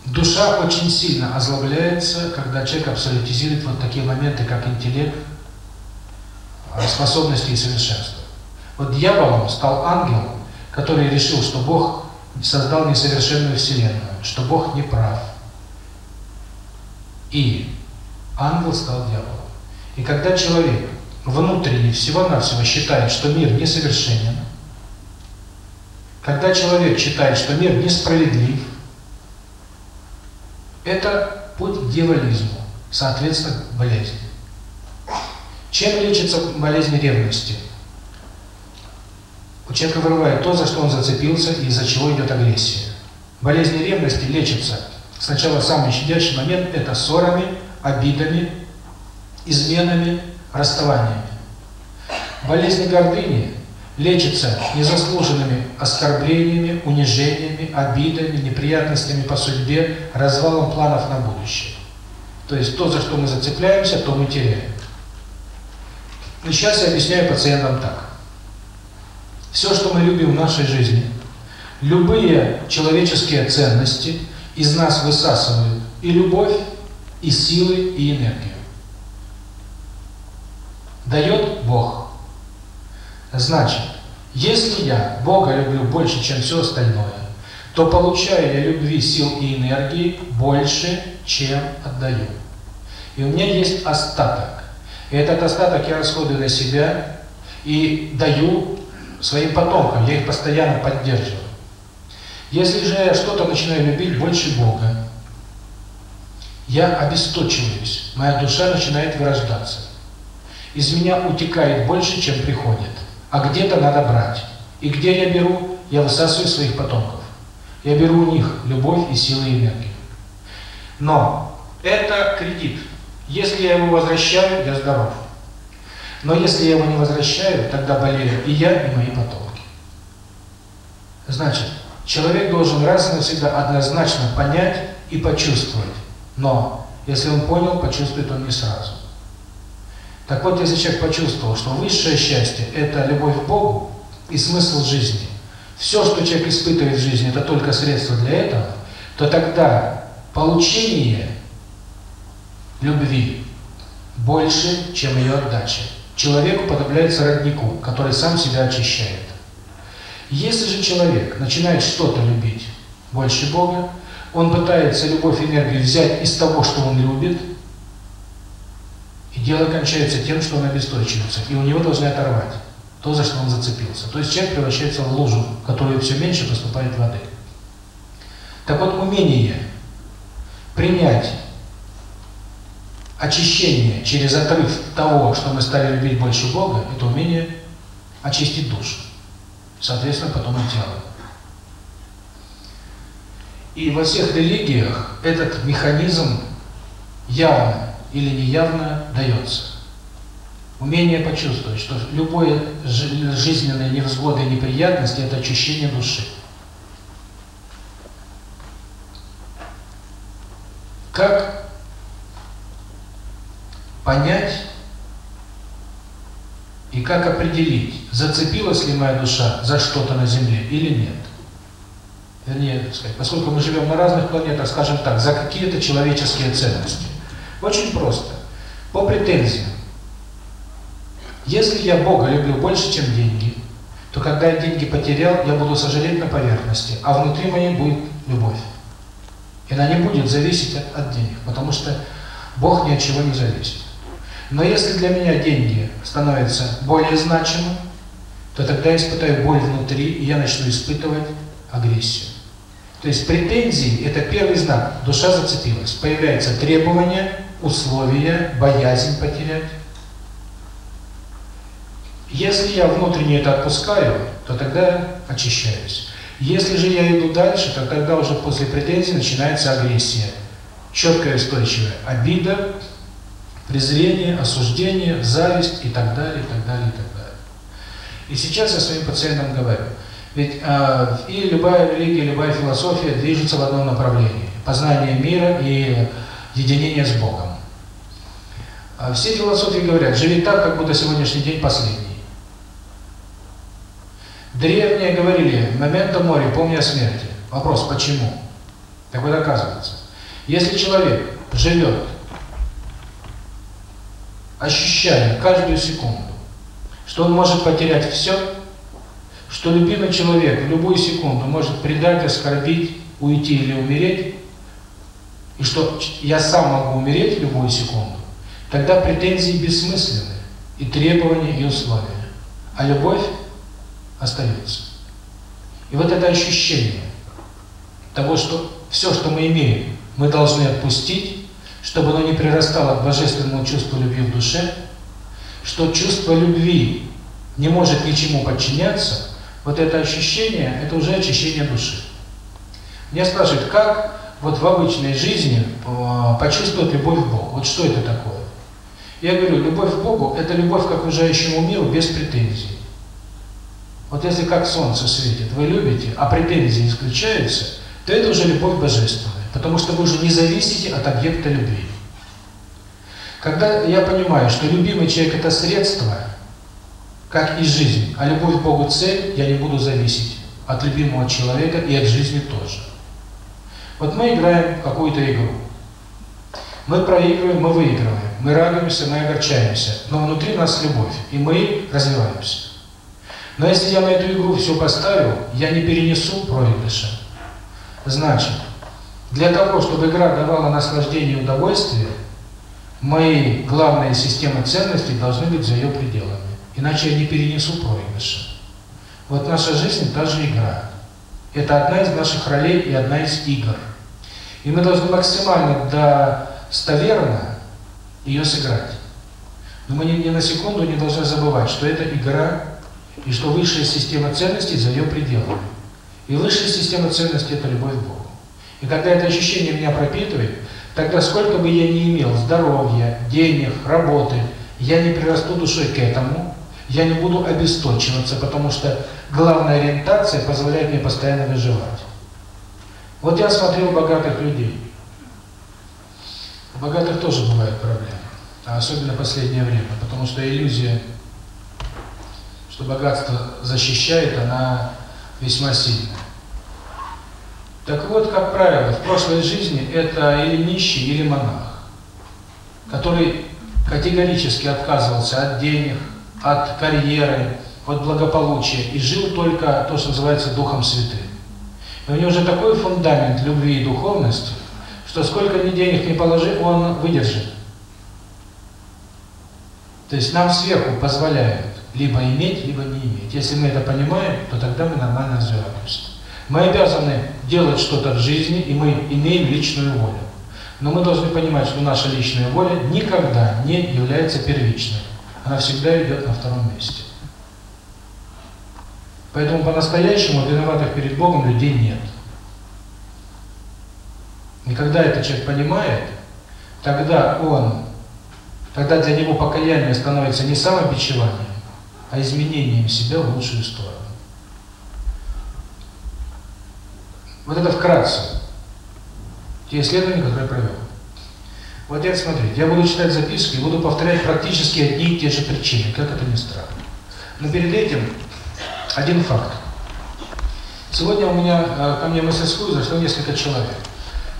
Душа очень сильно озлобляется, когда человек абсолютизирует вот такие моменты, как интеллект, а, способности и совершенство. Вот дьяволом стал ангел, который решил, что Бог создал несовершенную Вселенную, что Бог не прав. И ангел стал дьяволом. И когда человек внутренне всего-навсего считает, что мир несовершенен, когда человек считает, что мир несправедлив, это путь к дьяволизму, соответственно, болезни. Чем лечится болезнь ревности? У человека вырывает то, за что он зацепился и из-за чего идет агрессия. Болезнь ревности лечится сначала самый щадящий момент – это ссорами, обидами, изменами, расставаниями. Болезнь гордыни лечится незаслуженными оскорблениями, унижениями, обидами, неприятностями по судьбе, развалом планов на будущее. То есть то, за что мы зацепляемся, то мы теряем. И сейчас я объясняю пациентам так. Все, что мы любим в нашей жизни, любые человеческие ценности из нас высасывают и любовь, и силы, и энергию. Дает Бог. Значит, если я Бога люблю больше, чем все остальное, то получаю я любви, сил и энергии больше, чем отдаю. И у меня есть остаток. И этот остаток я расходую на себя и даю своим потомкам, я их постоянно поддерживаю. Если же я что-то начинаю любить больше Бога, я обесточиваюсь, моя душа начинает вырождаться. Из меня утекает больше, чем приходит. А где-то надо брать. И где я беру? Я высасываю своих потомков. Я беру у них любовь и силы и энергию. Но это кредит. Если я его возвращаю, я здоров. Но если я его не возвращаю, тогда болею и я, и мои потомки. Значит, человек должен раз и навсегда однозначно понять и почувствовать. Но если он понял, почувствует он не сразу. Так вот, если человек почувствовал, что высшее счастье – это любовь к Богу и смысл жизни, все, что человек испытывает в жизни, это только средство для этого, то тогда получение любви больше, чем ее отдача. Человеку подобляется роднику, который сам себя очищает. Если же человек начинает что-то любить больше Бога, он пытается любовь и энергию взять из того, что он любит, и дело кончается тем, что он обесточивается, и у него должны оторвать то, за что он зацепился. То есть человек превращается в лужу, в которую все меньше поступает воды. Так вот, умение принять очищение через отрыв того, что мы стали любить больше Бога, это умение очистить душу. Соответственно, потом и тело. И во всех религиях этот механизм явно или неявно дается. Умение почувствовать, что любое жизненные невзгоды и неприятности – это очищение души. Как понять и как определить, зацепилась ли моя душа за что-то на Земле или нет? Вернее, сказать, поскольку мы живем на разных планетах, скажем так, за какие-то человеческие ценности. Очень просто. По претензиям. Если я Бога люблю больше, чем деньги, то когда я деньги потерял, я буду сожалеть на поверхности, а внутри моей будет любовь. И она не будет зависеть от, от денег, потому что Бог ни от чего не зависит. Но если для меня деньги становятся более значимым, то тогда я испытаю боль внутри, и я начну испытывать агрессию. То есть претензии – это первый знак, душа зацепилась. Появляется требование, условия, боязнь потерять. Если я внутренне это отпускаю, то тогда очищаюсь. Если же я иду дальше, то тогда уже после претензий начинается агрессия. Четкая, устойчивая обида, презрение, осуждение, зависть и так далее, и так далее, и так далее. И сейчас я своим пациентам говорю, ведь э, и любая религия, любая философия движется в одном направлении – познание мира и единение с Богом. А все философии говорят, живи так, как будто сегодняшний день последний. Древние говорили, момента море, помни о смерти. Вопрос, почему? Так вот оказывается, если человек живет ощущая каждую секунду, что он может потерять все, что любимый человек в любую секунду может предать, оскорбить, уйти или умереть, и что я сам могу умереть в любую секунду, тогда претензии бессмысленны, и требования, и условия. А любовь остается. И вот это ощущение того, что все, что мы имеем, мы должны отпустить, чтобы оно не прирастало к божественному чувству любви в душе, что чувство любви не может ничему подчиняться, вот это ощущение, это уже очищение души. Меня спрашивают, как вот в обычной жизни э, почувствовать любовь к Богу? Вот что это такое? Я говорю, любовь к Богу – это любовь к окружающему миру без претензий. Вот если как солнце светит, вы любите, а претензии исключаются, то это уже любовь божественная. Потому что вы уже не зависите от объекта любви. Когда я понимаю, что любимый человек – это средство, как и жизнь, а любовь к Богу – цель, я не буду зависеть от любимого человека и от жизни тоже. Вот мы играем какую-то игру. Мы проигрываем, мы выигрываем. Мы радуемся, мы огорчаемся. Но внутри нас любовь, и мы развиваемся. Но если я на эту игру все поставил, я не перенесу проигрыша. Значит, для того, чтобы игра давала наслаждение и удовольствие, мои главные системы ценностей должны быть за ее пределами. Иначе я не перенесу проигрыша. Вот наша жизнь – та же игра. Это одна из наших ролей и одна из игр. И мы должны максимально достоверно ее сыграть. Но мы ни, ни на секунду не должны забывать, что это игра, и что высшая система ценностей за ее пределами. И высшая система ценностей – это любовь к Богу. И когда это ощущение меня пропитывает, тогда сколько бы я ни имел здоровья, денег, работы, я не прирасту душой к этому, я не буду обесточиваться, потому что главная ориентация позволяет мне постоянно выживать. Вот я смотрел богатых людей. У богатых тоже бывают проблемы, а особенно в последнее время, потому что иллюзия, что богатство защищает, она весьма сильная. Так вот, как правило, в прошлой жизни это или нищий, или монах, который категорически отказывался от денег, от карьеры, от благополучия и жил только то, что называется Духом Святым. И у него уже такой фундамент любви и духовности, что сколько ни денег не положи, он выдержит. То есть нам сверху позволяют либо иметь, либо не иметь. Если мы это понимаем, то тогда мы нормально развиваемся. Мы обязаны делать что-то в жизни, и мы имеем личную волю. Но мы должны понимать, что наша личная воля никогда не является первичной. Она всегда идет на втором месте. Поэтому по-настоящему виноватых перед Богом людей нет. И когда этот человек понимает, тогда он, тогда для него покаяние становится не самобичеванием, а изменением себя в лучшую сторону. Вот это вкратце. Те исследования, которые я провел. Вот теперь смотрите, я буду читать записки и буду повторять практически одни и те же причины, как это ни странно. Но перед этим один факт. Сегодня у меня э, ко мне в мастерскую зашло несколько человек.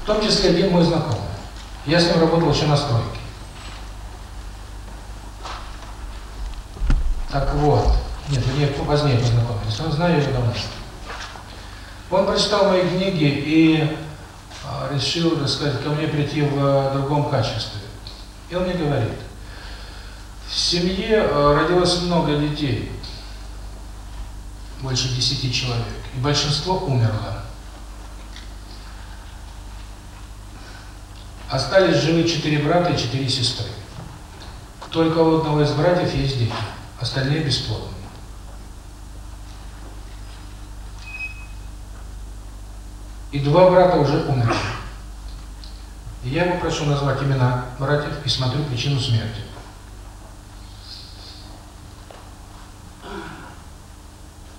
В том числе один мой знакомый. Я с ним работал еще на стройке. Так вот, нет, мне позднее познакомились, но знаю его давно. Он прочитал мои книги и а, решил, так сказать, ко мне прийти в э, другом качестве. И он мне говорит, в семье э, родилось много детей, больше десяти человек, и большинство умерло. Остались живы четыре брата и четыре сестры. Только у одного из братьев есть дети, остальные бесплодны. И два брата уже умерли. И я его прошу назвать имена братьев и смотрю причину смерти.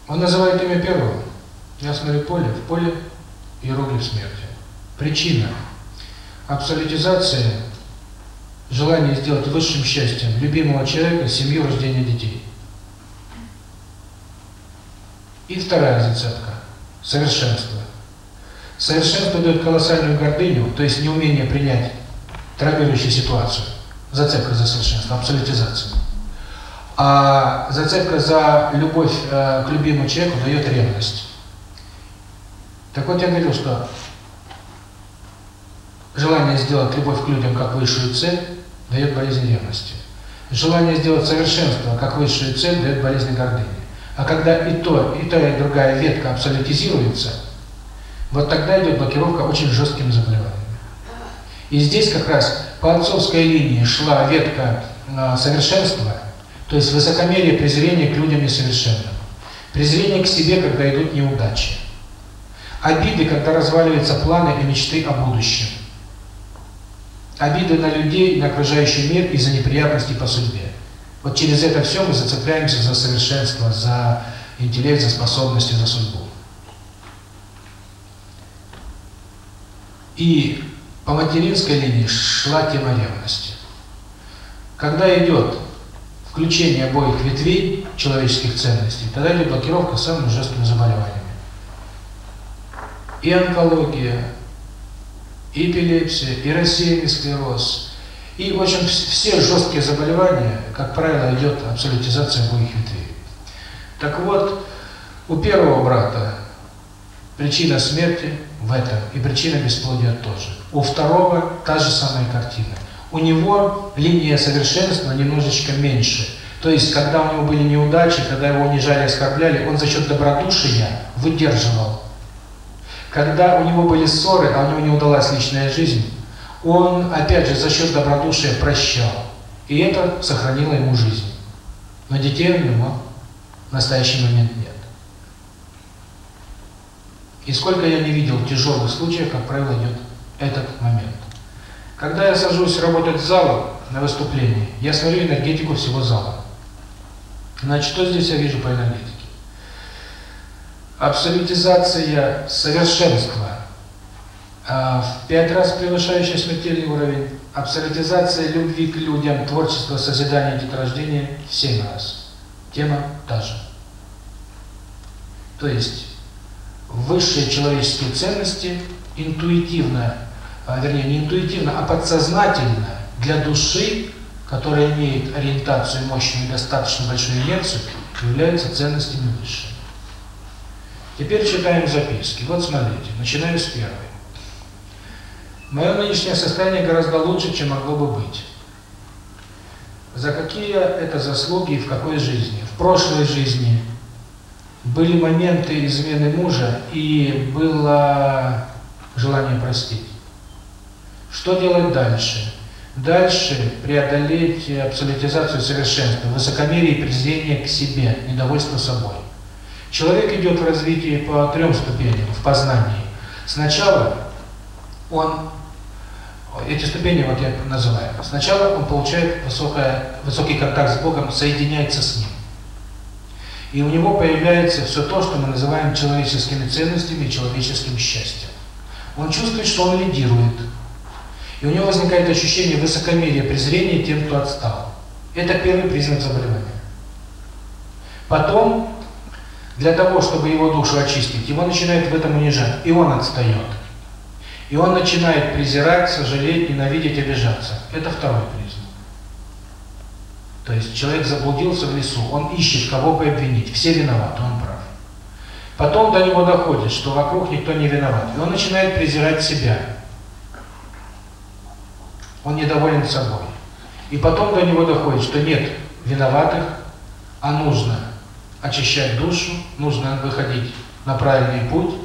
Он называет имя первого. Я смотрю поле, в поле иероглиф смерти. Причина. Абсолютизация, желание сделать высшим счастьем любимого человека, семью, рождение детей. И вторая зацепка. Совершенство. Совершенство дает колоссальную гордыню, то есть неумение принять травмирующую ситуацию. Зацепка за совершенство, абсолютизация. А зацепка за любовь э, к любимому человеку дает ревность. Так вот я говорил, что желание сделать любовь к людям как высшую цель дает болезнь ревности. Желание сделать совершенство как высшую цель дает болезнь гордыни. А когда и то, и та, и другая ветка абсолютизируется, вот тогда идет блокировка очень жесткими заболеваниями. И здесь как раз по отцовской линии шла ветка э, совершенства, то есть высокомерие, презрение к людям несовершенным. Презрение к себе, когда идут неудачи. Обиды, когда разваливаются планы и мечты о будущем. Обиды на людей, на окружающий мир из-за неприятностей по судьбе. Вот через это все мы зацепляемся за совершенство, за интеллект, за способности, за судьбу. И по материнской линии шла тема ревности. Когда идет включение обоих ветвей человеческих ценностей, тогда идет блокировка самыми жесткими заболеваниями. И онкология, и эпилепсия, и рассеянный склероз, и, в общем, все жесткие заболевания, как правило, идет абсолютизация обоих ветвей. Так вот, у первого брата причина смерти в этом, и причина бесплодия тоже. У второго та же самая картина. У него линия совершенства немножечко меньше. То есть, когда у него были неудачи, когда его унижали, оскорбляли, он за счет добродушия выдерживал. Когда у него были ссоры, а у него не удалась личная жизнь, он, опять же, за счет добродушия прощал. И это сохранило ему жизнь. Но детей у него в настоящий момент нет. И сколько я не видел тяжелых случаев, как правило, идет этот момент. Когда я сажусь работать в залу на выступлении, я смотрю энергетику всего зала. Значит, что здесь я вижу по энергетике? Абсолютизация совершенства а, в пять раз превышающая смертельный уровень, абсолютизация любви к людям, творчество, созидание, деторождение в семь раз. Тема та же. То есть высшие человеческие ценности интуитивно, а, вернее, не интуитивно, а подсознательно для души, которая имеет ориентацию мощную и достаточно большую инерцию, являются ценностями высшими. Теперь читаем записки. Вот смотрите, начинаю с первой. Мое нынешнее состояние гораздо лучше, чем могло бы быть. За какие это заслуги и в какой жизни? В прошлой жизни были моменты измены мужа и было желание простить. Что делать дальше? Дальше преодолеть абсолютизацию совершенства, высокомерие и презрение к себе, недовольство собой. Человек идет в развитии по трем ступеням, в познании. Сначала он, эти ступени вот я называю, сначала он получает высокое, высокий контакт с Богом, соединяется с Ним. И у него появляется все то, что мы называем человеческими ценностями и человеческим счастьем. Он чувствует, что он лидирует. И у него возникает ощущение высокомерия, презрения тем, кто отстал. Это первый признак заболевания. Потом, для того, чтобы его душу очистить, его начинает в этом унижать, и он отстает. И он начинает презирать, сожалеть, ненавидеть, обижаться. Это второй признак. То есть человек заблудился в лесу, он ищет, кого бы обвинить. Все виноваты, он прав. Потом до него доходит, что вокруг никто не виноват. И он начинает презирать себя. Он недоволен собой. И потом до него доходит, что нет виноватых, а нужно очищать душу, нужно выходить на правильный путь,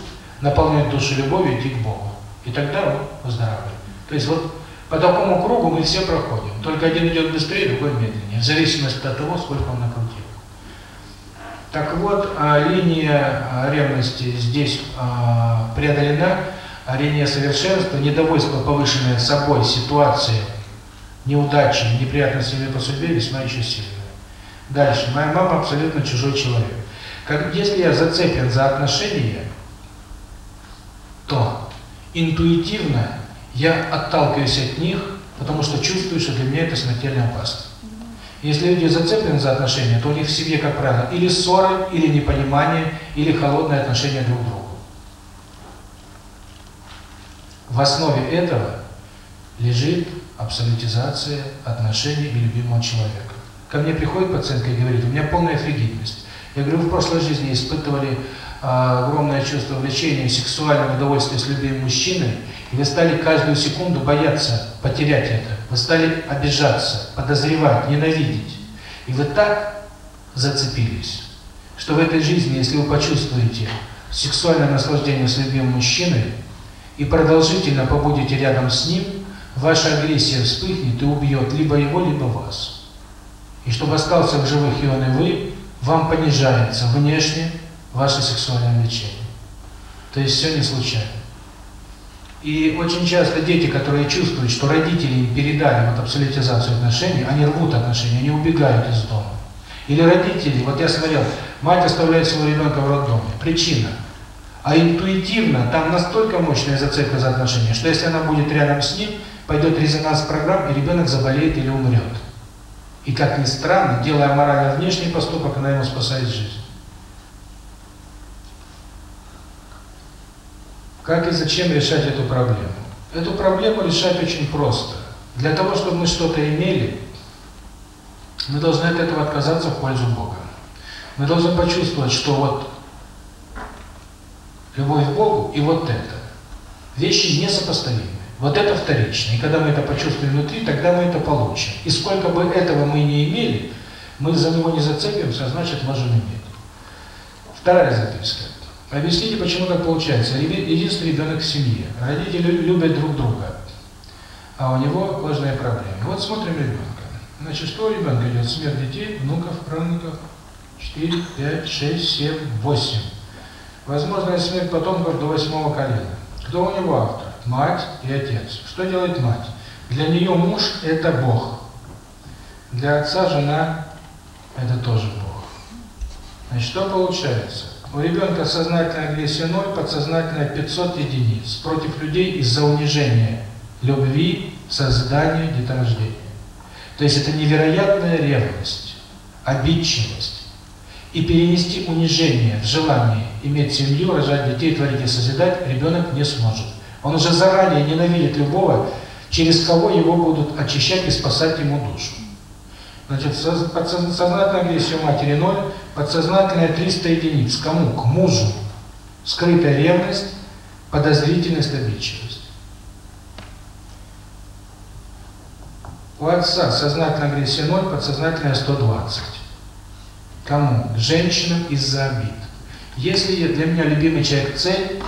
наполнять душу любовью, идти к Богу. И тогда он выздоравливает. То есть вот по такому кругу мы все проходим. Только один идет быстрее, другой медленнее, в зависимости от того, сколько он накрутил. Так вот, а, линия а, ревности здесь а, преодолена, линия совершенства, недовольство повышенное собой, ситуацией, неудачи, неприятностями по судьбе весьма еще сильная. Дальше. Моя мама абсолютно чужой человек. Как, если я зацеплен за отношения, то интуитивно я отталкиваюсь от них, потому что чувствую, что для меня это смертельно опасно. Если люди зацеплены за отношения, то у них в семье, как правило, или ссоры, или непонимание, или холодное отношение друг к другу. В основе этого лежит абсолютизация отношений и любимого человека. Ко мне приходит пациентка и говорит, у меня полная фригидность. Я говорю, в прошлой жизни испытывали огромное чувство влечения, сексуального удовольствия с любимым мужчиной, и вы стали каждую секунду бояться потерять это. Вы стали обижаться, подозревать, ненавидеть. И вы так зацепились, что в этой жизни, если вы почувствуете сексуальное наслаждение с любимым мужчиной и продолжительно побудете рядом с ним, ваша агрессия вспыхнет и убьет либо его, либо вас. И чтобы остался в живых и он, и вы, вам понижается внешне ваше сексуальное влечение. То есть все не случайно. И очень часто дети, которые чувствуют, что родители им передали вот абсолютизацию отношений, они рвут отношения, они убегают из дома. Или родители, вот я смотрел, мать оставляет своего ребенка в роддоме. Причина. А интуитивно там настолько мощная зацепка за отношения, что если она будет рядом с ним, пойдет резонанс программ, и ребенок заболеет или умрет. И как ни странно, делая морально внешний поступок, она ему спасает жизнь. Как и зачем решать эту проблему? Эту проблему решать очень просто. Для того, чтобы мы что-то имели, мы должны от этого отказаться в пользу Бога. Мы должны почувствовать, что вот любовь к Богу и вот это. Вещи несопоставимы. Вот это вторично. И когда мы это почувствуем внутри, тогда мы это получим. И сколько бы этого мы не имели, мы за него не зацепимся, а значит можем иметь. Вторая записка. Объясните, почему так получается. Единственный ребенок в семье. Родители любят друг друга, а у него ложные проблемы. Вот смотрим ребенка. Значит, что у ребенка идет? Смерть детей, внуков, правнуков. 4, 5, 6, 7, 8. Возможная смерть потомков до восьмого колена. Кто у него автор? Мать и отец. Что делает мать? Для нее муж – это Бог. Для отца жена – это тоже Бог. Значит, что получается? У ребенка сознательная агрессия 0, подсознательная 500 единиц против людей из-за унижения любви, создания, деторождения. То есть это невероятная ревность, обидчивость. И перенести унижение в желании иметь семью, рожать детей, творить и созидать ребенок не сможет. Он уже заранее ненавидит любого, через кого его будут очищать и спасать ему душу. Значит, подсознательная агрессия матери 0, подсознательная 300 единиц. Кому? К мужу. Скрытая ревность, подозрительность, обидчивость. У отца сознательная агрессия 0, подсознательная 120. Кому? К женщинам из-за обид. Если для меня любимый человек цель,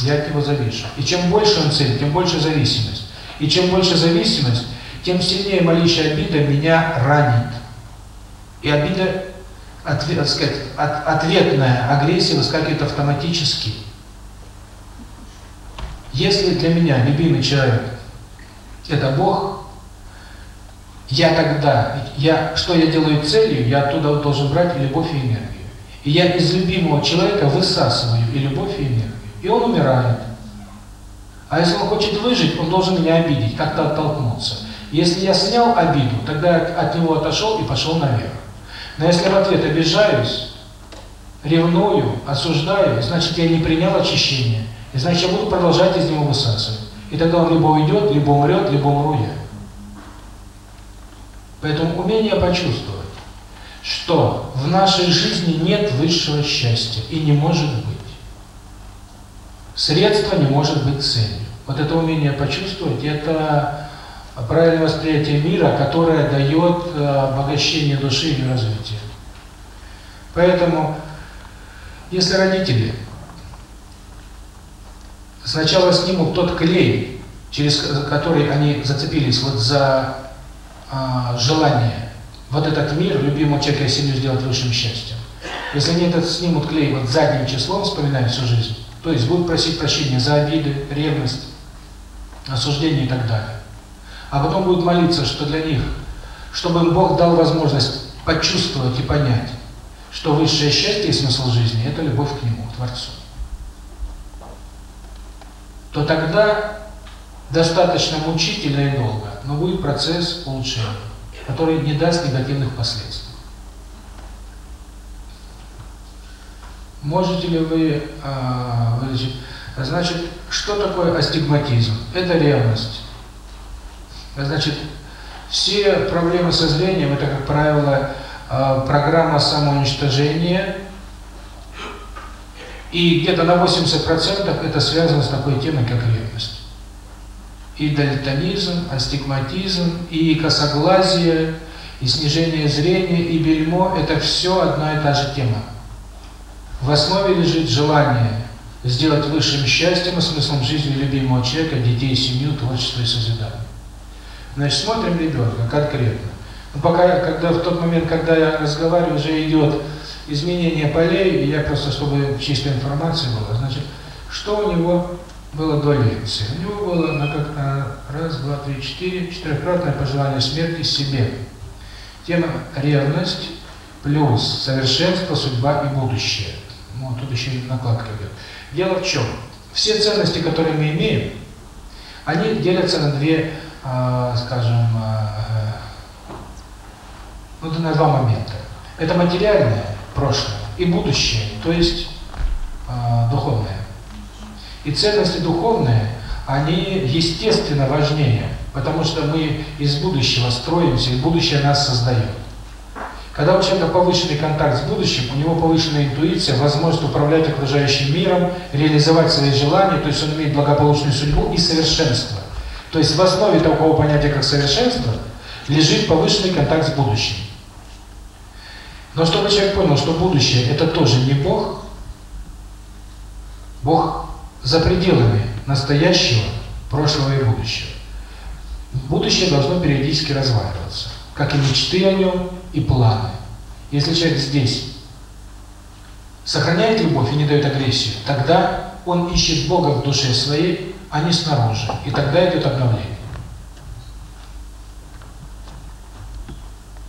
я от него завишу. И чем больше он цель, тем больше зависимость. И чем больше зависимость, тем сильнее малейшая обида меня ранит. И обида, так сказать, от, ответная агрессия выскакивает автоматически. Если для меня любимый человек – это Бог, я тогда, я, что я делаю целью, я оттуда должен брать любовь и энергию. И я из любимого человека высасываю и любовь, и энергию. И он умирает. А если он хочет выжить, он должен меня обидеть, как-то оттолкнуться. Если я снял обиду, тогда от него отошел и пошел наверх. Но если в ответ обижаюсь, ревную, осуждаю, значит я не принял очищение. И значит я буду продолжать из него высасывать. И тогда он либо уйдет, либо умрет, либо умру я. Поэтому умение почувствовать, что в нашей жизни нет высшего счастья и не может быть. Средство не может быть целью. Вот это умение почувствовать, это правильное восприятие мира, которое дает э, обогащение души и развитие. Поэтому, если родители сначала снимут тот клей, через который они зацепились вот за а, желание вот этот мир, любимого человека и семью сделать высшим счастьем. Если они этот снимут клей вот задним числом, вспоминая всю жизнь, то есть будут просить прощения за обиды, ревность, осуждение и так далее. А потом будут молиться, что для них, чтобы им Бог дал возможность почувствовать и понять, что высшее счастье и смысл жизни – это любовь к Нему, к Творцу. То тогда достаточно мучительно и долго, но будет процесс улучшения, который не даст негативных последствий. Можете ли вы э, вылечить? Значит, что такое астигматизм? Это ревность. Значит, все проблемы со зрением, это, как правило, э, программа самоуничтожения, и где-то на 80% это связано с такой темой, как ревность. И дальтонизм, астигматизм, и косоглазие, и снижение зрения, и бельмо – это все одна и та же тема. В основе лежит желание сделать высшим счастьем и смыслом жизни любимого человека, детей, семью, творчество и созидание. Значит, смотрим ребенка конкретно. Но пока, когда в тот момент, когда я разговариваю, уже идет изменение полей, и я просто, чтобы чистая информация была, значит, что у него было до лекции? У него было на как на раз, два, три, четыре, четырехкратное пожелание смерти себе. Тема ревность плюс совершенство, судьба и будущее. Ну, тут еще и накладка идет. Дело в чем? Все ценности, которые мы имеем, они делятся на две, скажем, э, ну, на два момента. Это материальное, прошлое, и будущее, то есть э, духовное. И ценности духовные, они естественно важнее, потому что мы из будущего строимся, и будущее нас создает. Когда у человека повышенный контакт с будущим, у него повышенная интуиция, возможность управлять окружающим миром, реализовать свои желания, то есть он имеет благополучную судьбу и совершенство. То есть в основе такого понятия, как совершенство, лежит повышенный контакт с будущим. Но чтобы человек понял, что будущее – это тоже не Бог, Бог за пределами настоящего, прошлого и будущего. Будущее должно периодически разваливаться, как и мечты о нем, и планы. Если человек здесь сохраняет любовь и не дает агрессию, тогда он ищет Бога в душе своей, а не снаружи. И тогда идет обновление.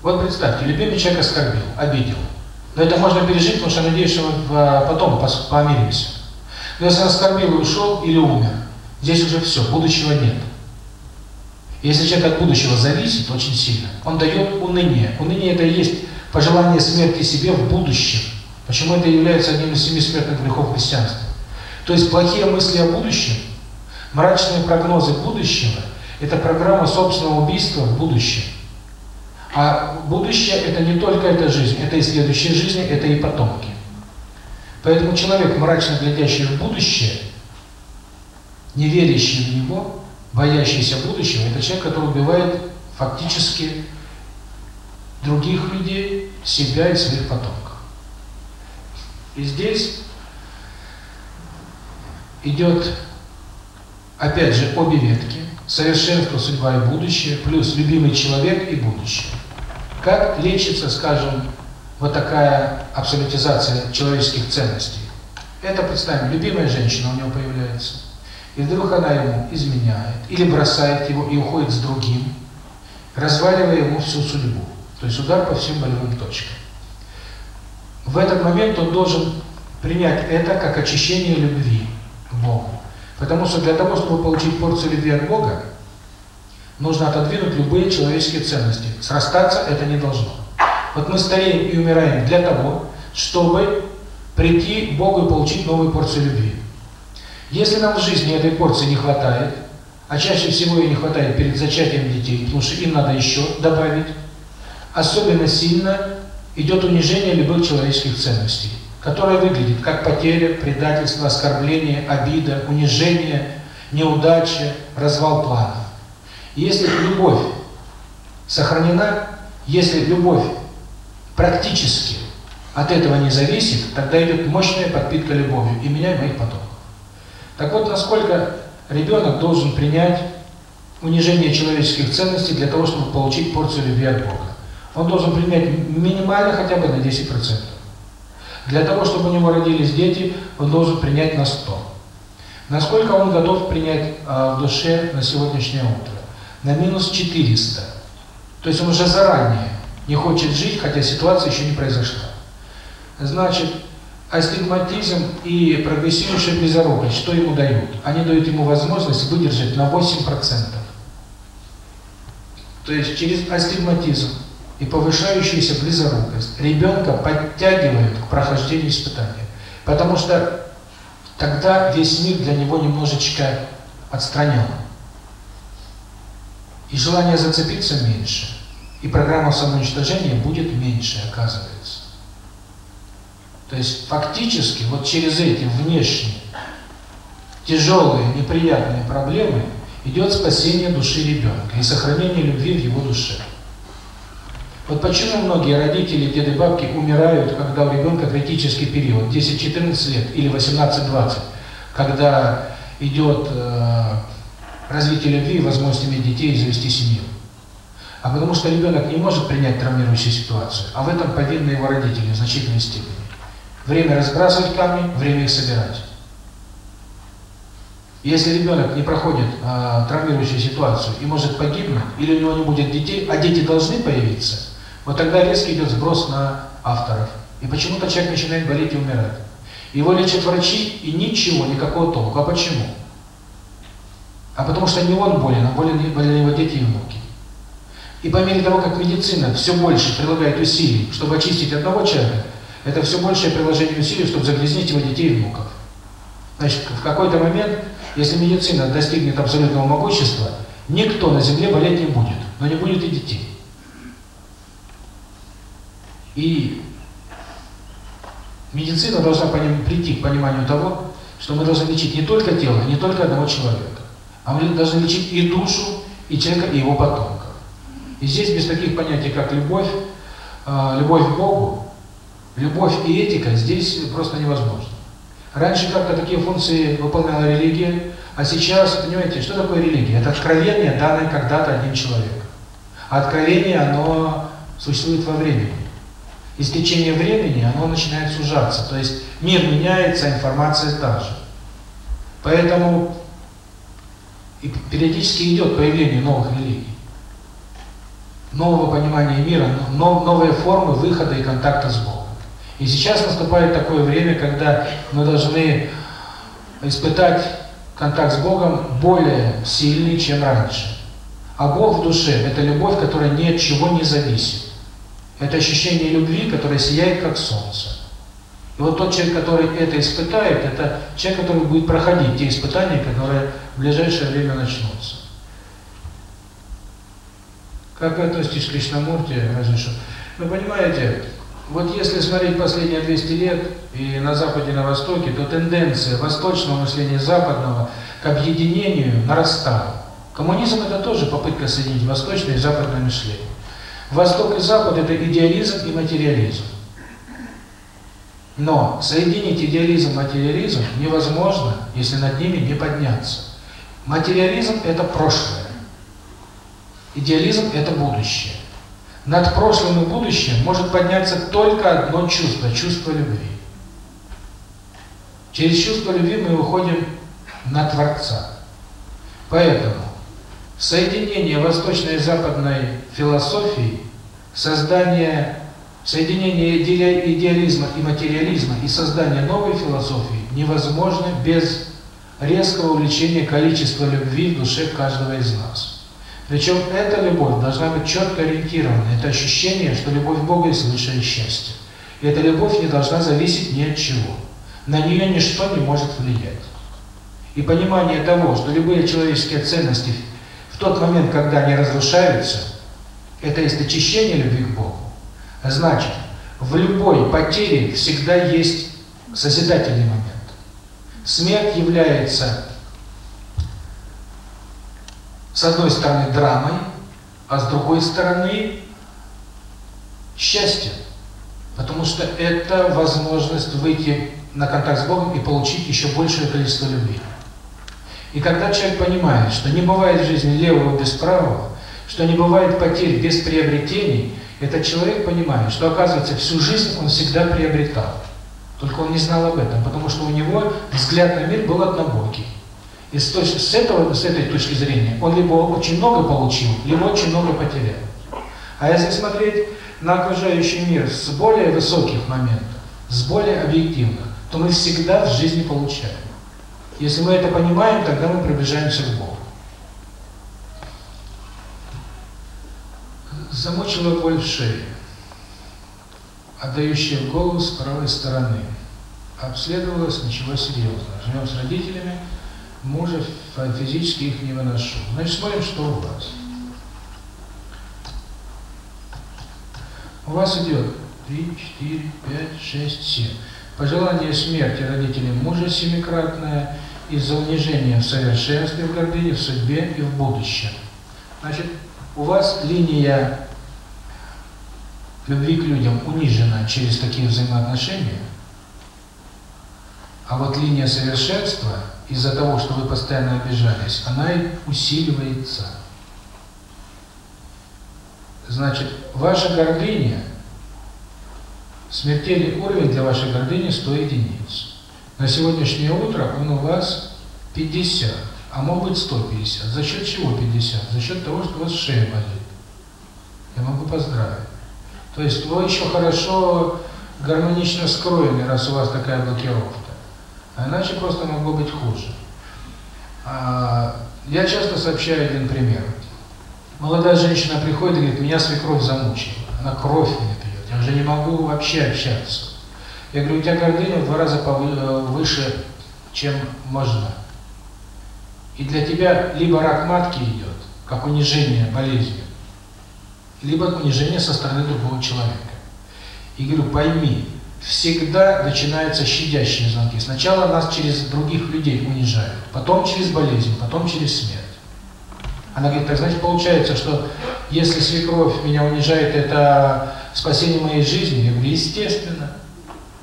Вот представьте, любимый человек оскорбил, обидел. Но это можно пережить, потому что надеюсь, что мы потом помиримся. Но если оскорбил и ушел, или умер, здесь уже все, будущего нет. Если человек от будущего зависит очень сильно, он дает уныние. Уныние – это и есть пожелание смерти себе в будущем. Почему это является одним из семи смертных грехов христианства? То есть плохие мысли о будущем, мрачные прогнозы будущего – это программа собственного убийства в будущем. А будущее – это не только эта жизнь, это и следующая жизнь, это и потомки. Поэтому человек, мрачно глядящий в будущее, не верящий в него, боящийся будущего, это человек, который убивает фактически других людей, себя и своих потомков. И здесь идет, опять же, обе ветки. Совершенство, судьба и будущее, плюс любимый человек и будущее. Как лечится, скажем, вот такая абсолютизация человеческих ценностей? Это, представим, любимая женщина у него появляется – и вдруг она ему изменяет, или бросает его и уходит с другим, разваливая ему всю судьбу. То есть удар по всем болевым точкам. В этот момент он должен принять это как очищение любви к Богу. Потому что для того, чтобы получить порцию любви от Бога, нужно отодвинуть любые человеческие ценности. Срастаться это не должно. Вот мы стареем и умираем для того, чтобы прийти к Богу и получить новую порцию любви. Если нам в жизни этой порции не хватает, а чаще всего ее не хватает перед зачатием детей, потому что им надо еще добавить, особенно сильно идет унижение любых человеческих ценностей, которое выглядит как потеря, предательство, оскорбление, обида, унижение, неудача, развал планов. если любовь сохранена, если любовь практически от этого не зависит, тогда идет мощная подпитка любовью и меня, и моих потомков. Так вот, насколько ребенок должен принять унижение человеческих ценностей для того, чтобы получить порцию любви от Бога? Он должен принять минимально хотя бы на 10%. Для того, чтобы у него родились дети, он должен принять на 100. Насколько он готов принять э, в душе на сегодняшнее утро? На минус 400. То есть он уже заранее не хочет жить, хотя ситуация еще не произошла. Значит, астигматизм и прогрессирующая близорукость, что ему дают? Они дают ему возможность выдержать на 8%. То есть через астигматизм и повышающуюся близорукость ребенка подтягивают к прохождению испытания. Потому что тогда весь мир для него немножечко отстранен. И желание зацепиться меньше. И программа самоуничтожения будет меньше, оказывается. То есть фактически вот через эти внешние тяжелые, неприятные проблемы идет спасение души ребенка и сохранение любви в его душе. Вот почему многие родители, деды, бабки умирают, когда у ребенка критический период, 10-14 лет или 18-20, когда идет э, развитие любви и иметь детей и завести семью. А потому что ребенок не может принять травмирующую ситуацию, а в этом повинны его родители в значительной степени. Время разбрасывать камни, время их собирать. Если ребенок не проходит э, травмирующую ситуацию и может погибнуть, или у него не будет детей, а дети должны появиться, вот тогда резко идет сброс на авторов. И почему-то человек начинает болеть и умирать. Его лечат врачи, и ничего, никакого толку. А почему? А потому что не он болен, а болен, болен его дети и внуки. И по мере того, как медицина все больше прилагает усилий, чтобы очистить одного человека, это все большее приложение усилий, чтобы загрязнить его детей и внуков. Значит, в какой-то момент Если медицина достигнет абсолютного могущества, никто на Земле болеть не будет, но не будет и детей. И медицина должна прийти к пониманию того, что мы должны лечить не только тело, не только одного человека, а мы должны лечить и душу, и человека, и его потомков. И здесь без таких понятий, как любовь, э, любовь к Богу, любовь и этика здесь просто невозможно. Раньше как-то такие функции выполняла религия, а сейчас, понимаете, что такое религия? Это откровение, данное когда-то одним человеком. А откровение, оно существует во времени. И с течением времени оно начинает сужаться. То есть мир меняется, информация та же. Поэтому и периодически идет появление новых религий. Нового понимания мира, новые формы выхода и контакта с Богом. И сейчас наступает такое время, когда мы должны испытать контакт с Богом более сильный, чем раньше. А Бог в душе – это любовь, которая ни от чего не зависит. Это ощущение любви, которое сияет как солнце. И вот тот человек, который это испытает, это человек, который будет проходить те испытания, которые в ближайшее время начнутся. Как вы относитесь к Кришнамурте, разрешу? Вы понимаете, вот если смотреть последние 200 лет и на Западе, и на Востоке, то тенденция восточного мышления западного к объединению нарастала. Коммунизм – это тоже попытка соединить восточное и западное мышление. Восток и Запад – это идеализм и материализм. Но соединить идеализм и материализм невозможно, если над ними не подняться. Материализм – это прошлое. Идеализм – это будущее. Над прошлым и будущим может подняться только одно чувство – чувство любви. Через чувство любви мы выходим на Творца. Поэтому соединение восточной и западной философии, создание, соединение идеализма и материализма и создание новой философии невозможно без резкого увеличения количества любви в душе каждого из нас. Причем эта любовь должна быть четко ориентирована. Это ощущение, что любовь Бога есть высшее счастье. И эта любовь не должна зависеть ни от чего. На нее ничто не может влиять. И понимание того, что любые человеческие ценности тот момент, когда они разрушаются, это есть очищение любви к Богу. Значит, в любой потере всегда есть созидательный момент. Смерть является, с одной стороны, драмой, а с другой стороны, счастьем. Потому что это возможность выйти на контакт с Богом и получить еще большее количество любви. И когда человек понимает, что не бывает в жизни левого без правого, что не бывает потерь без приобретений, этот человек понимает, что, оказывается, всю жизнь он всегда приобретал. Только он не знал об этом, потому что у него взгляд на мир был однобокий. И с, с, этого, с этой точки зрения он либо очень много получил, либо очень много потерял. А если смотреть на окружающий мир с более высоких моментов, с более объективных, то мы всегда в жизни получаем. Если мы это понимаем, тогда мы приближаемся к Богу. Замучила боль в шее, отдающая голову с правой стороны. Обследовалась, ничего серьезного. Живем с родителями, мужа физически их не выношу. Значит, смотрим, что у вас. У вас идет 3, 4, 5, 6, 7. Пожелание смерти родителей мужа семикратное из-за унижения в совершенстве, в гордыне, в судьбе и в будущем. Значит, у вас линия любви к людям унижена через такие взаимоотношения, а вот линия совершенства, из-за того, что вы постоянно обижались, она усиливается. Значит, ваша гордыня Смертельный уровень для вашей гордыни 100 единиц. На сегодняшнее утро он у вас 50, а мог быть 150. За счет чего 50? За счет того, что у вас шея болит. Я могу поздравить. То есть вы еще хорошо гармонично скроены, раз у вас такая блокировка. А иначе просто могло быть хуже. А, я часто сообщаю один пример. Молодая женщина приходит и говорит, меня свекровь замучила. Она кровь мне я уже не могу вообще общаться. Я говорю, у тебя гордыня в два раза выше, чем можно. и для тебя либо рак матки идет, как унижение, болезнью, либо унижение со стороны другого человека. И говорю, пойми, всегда начинаются щадящие звонки. Сначала нас через других людей унижают, потом через болезнь, потом через смерть. Она говорит, так значит получается, что если свекровь меня унижает, это спасение моей жизни? Я говорю, естественно.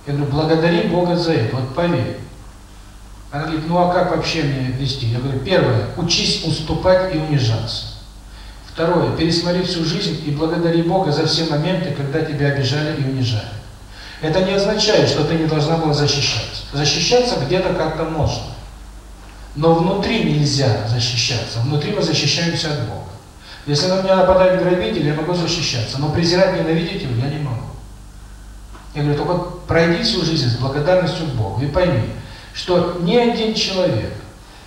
Я говорю, благодари Бога за это, вот поверь. Она говорит, ну а как вообще мне вести? Я говорю, первое, учись уступать и унижаться. Второе, пересмотри всю жизнь и благодари Бога за все моменты, когда тебя обижали и унижали. Это не означает, что ты не должна была защищаться. Защищаться где-то как-то можно. Но внутри нельзя защищаться. Внутри мы защищаемся от Бога. Если на меня нападает грабитель, я могу защищаться. Но презирать, ненавидеть его я не могу. Я говорю, только пройди всю жизнь с благодарностью к Богу и пойми, что ни один человек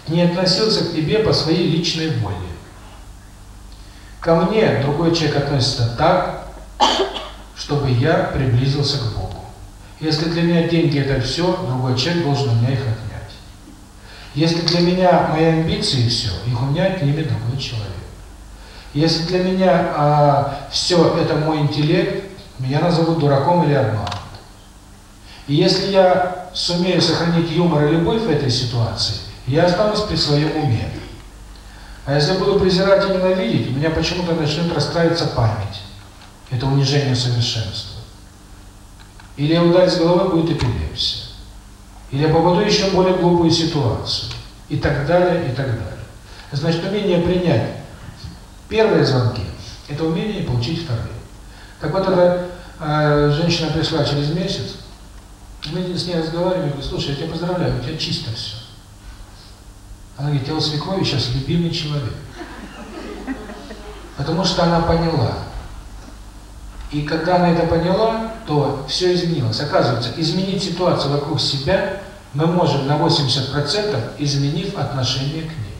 не относился к тебе по своей личной воле. Ко мне другой человек относится так, чтобы я приблизился к Богу. Если для меня деньги – это все, другой человек должен у меня их отнять. Если для меня мои амбиции – все, их у меня отнимет другой человек. Если для меня а, все это мой интеллект, меня назовут дураком или обманут. И если я сумею сохранить юмор и любовь в этой ситуации, я останусь при своем уме. А если буду презирать и ненавидеть, у меня почему-то начнет расстраиваться память. Это унижение совершенства. Или я ударюсь головой, будет эпилепсия. Или я попаду еще в более глупую ситуацию. И так далее, и так далее. Значит, умение принять первые звонки – это умение получить вторые. Так вот, эта э, женщина пришла через месяц, мы с ней разговаривали, говорю, слушай, я тебя поздравляю, у тебя чисто все. Она говорит, я у свекрови сейчас любимый человек. Потому что она поняла, и когда она это поняла, то все изменилось. Оказывается, изменить ситуацию вокруг себя мы можем на 80%, изменив отношение к ней.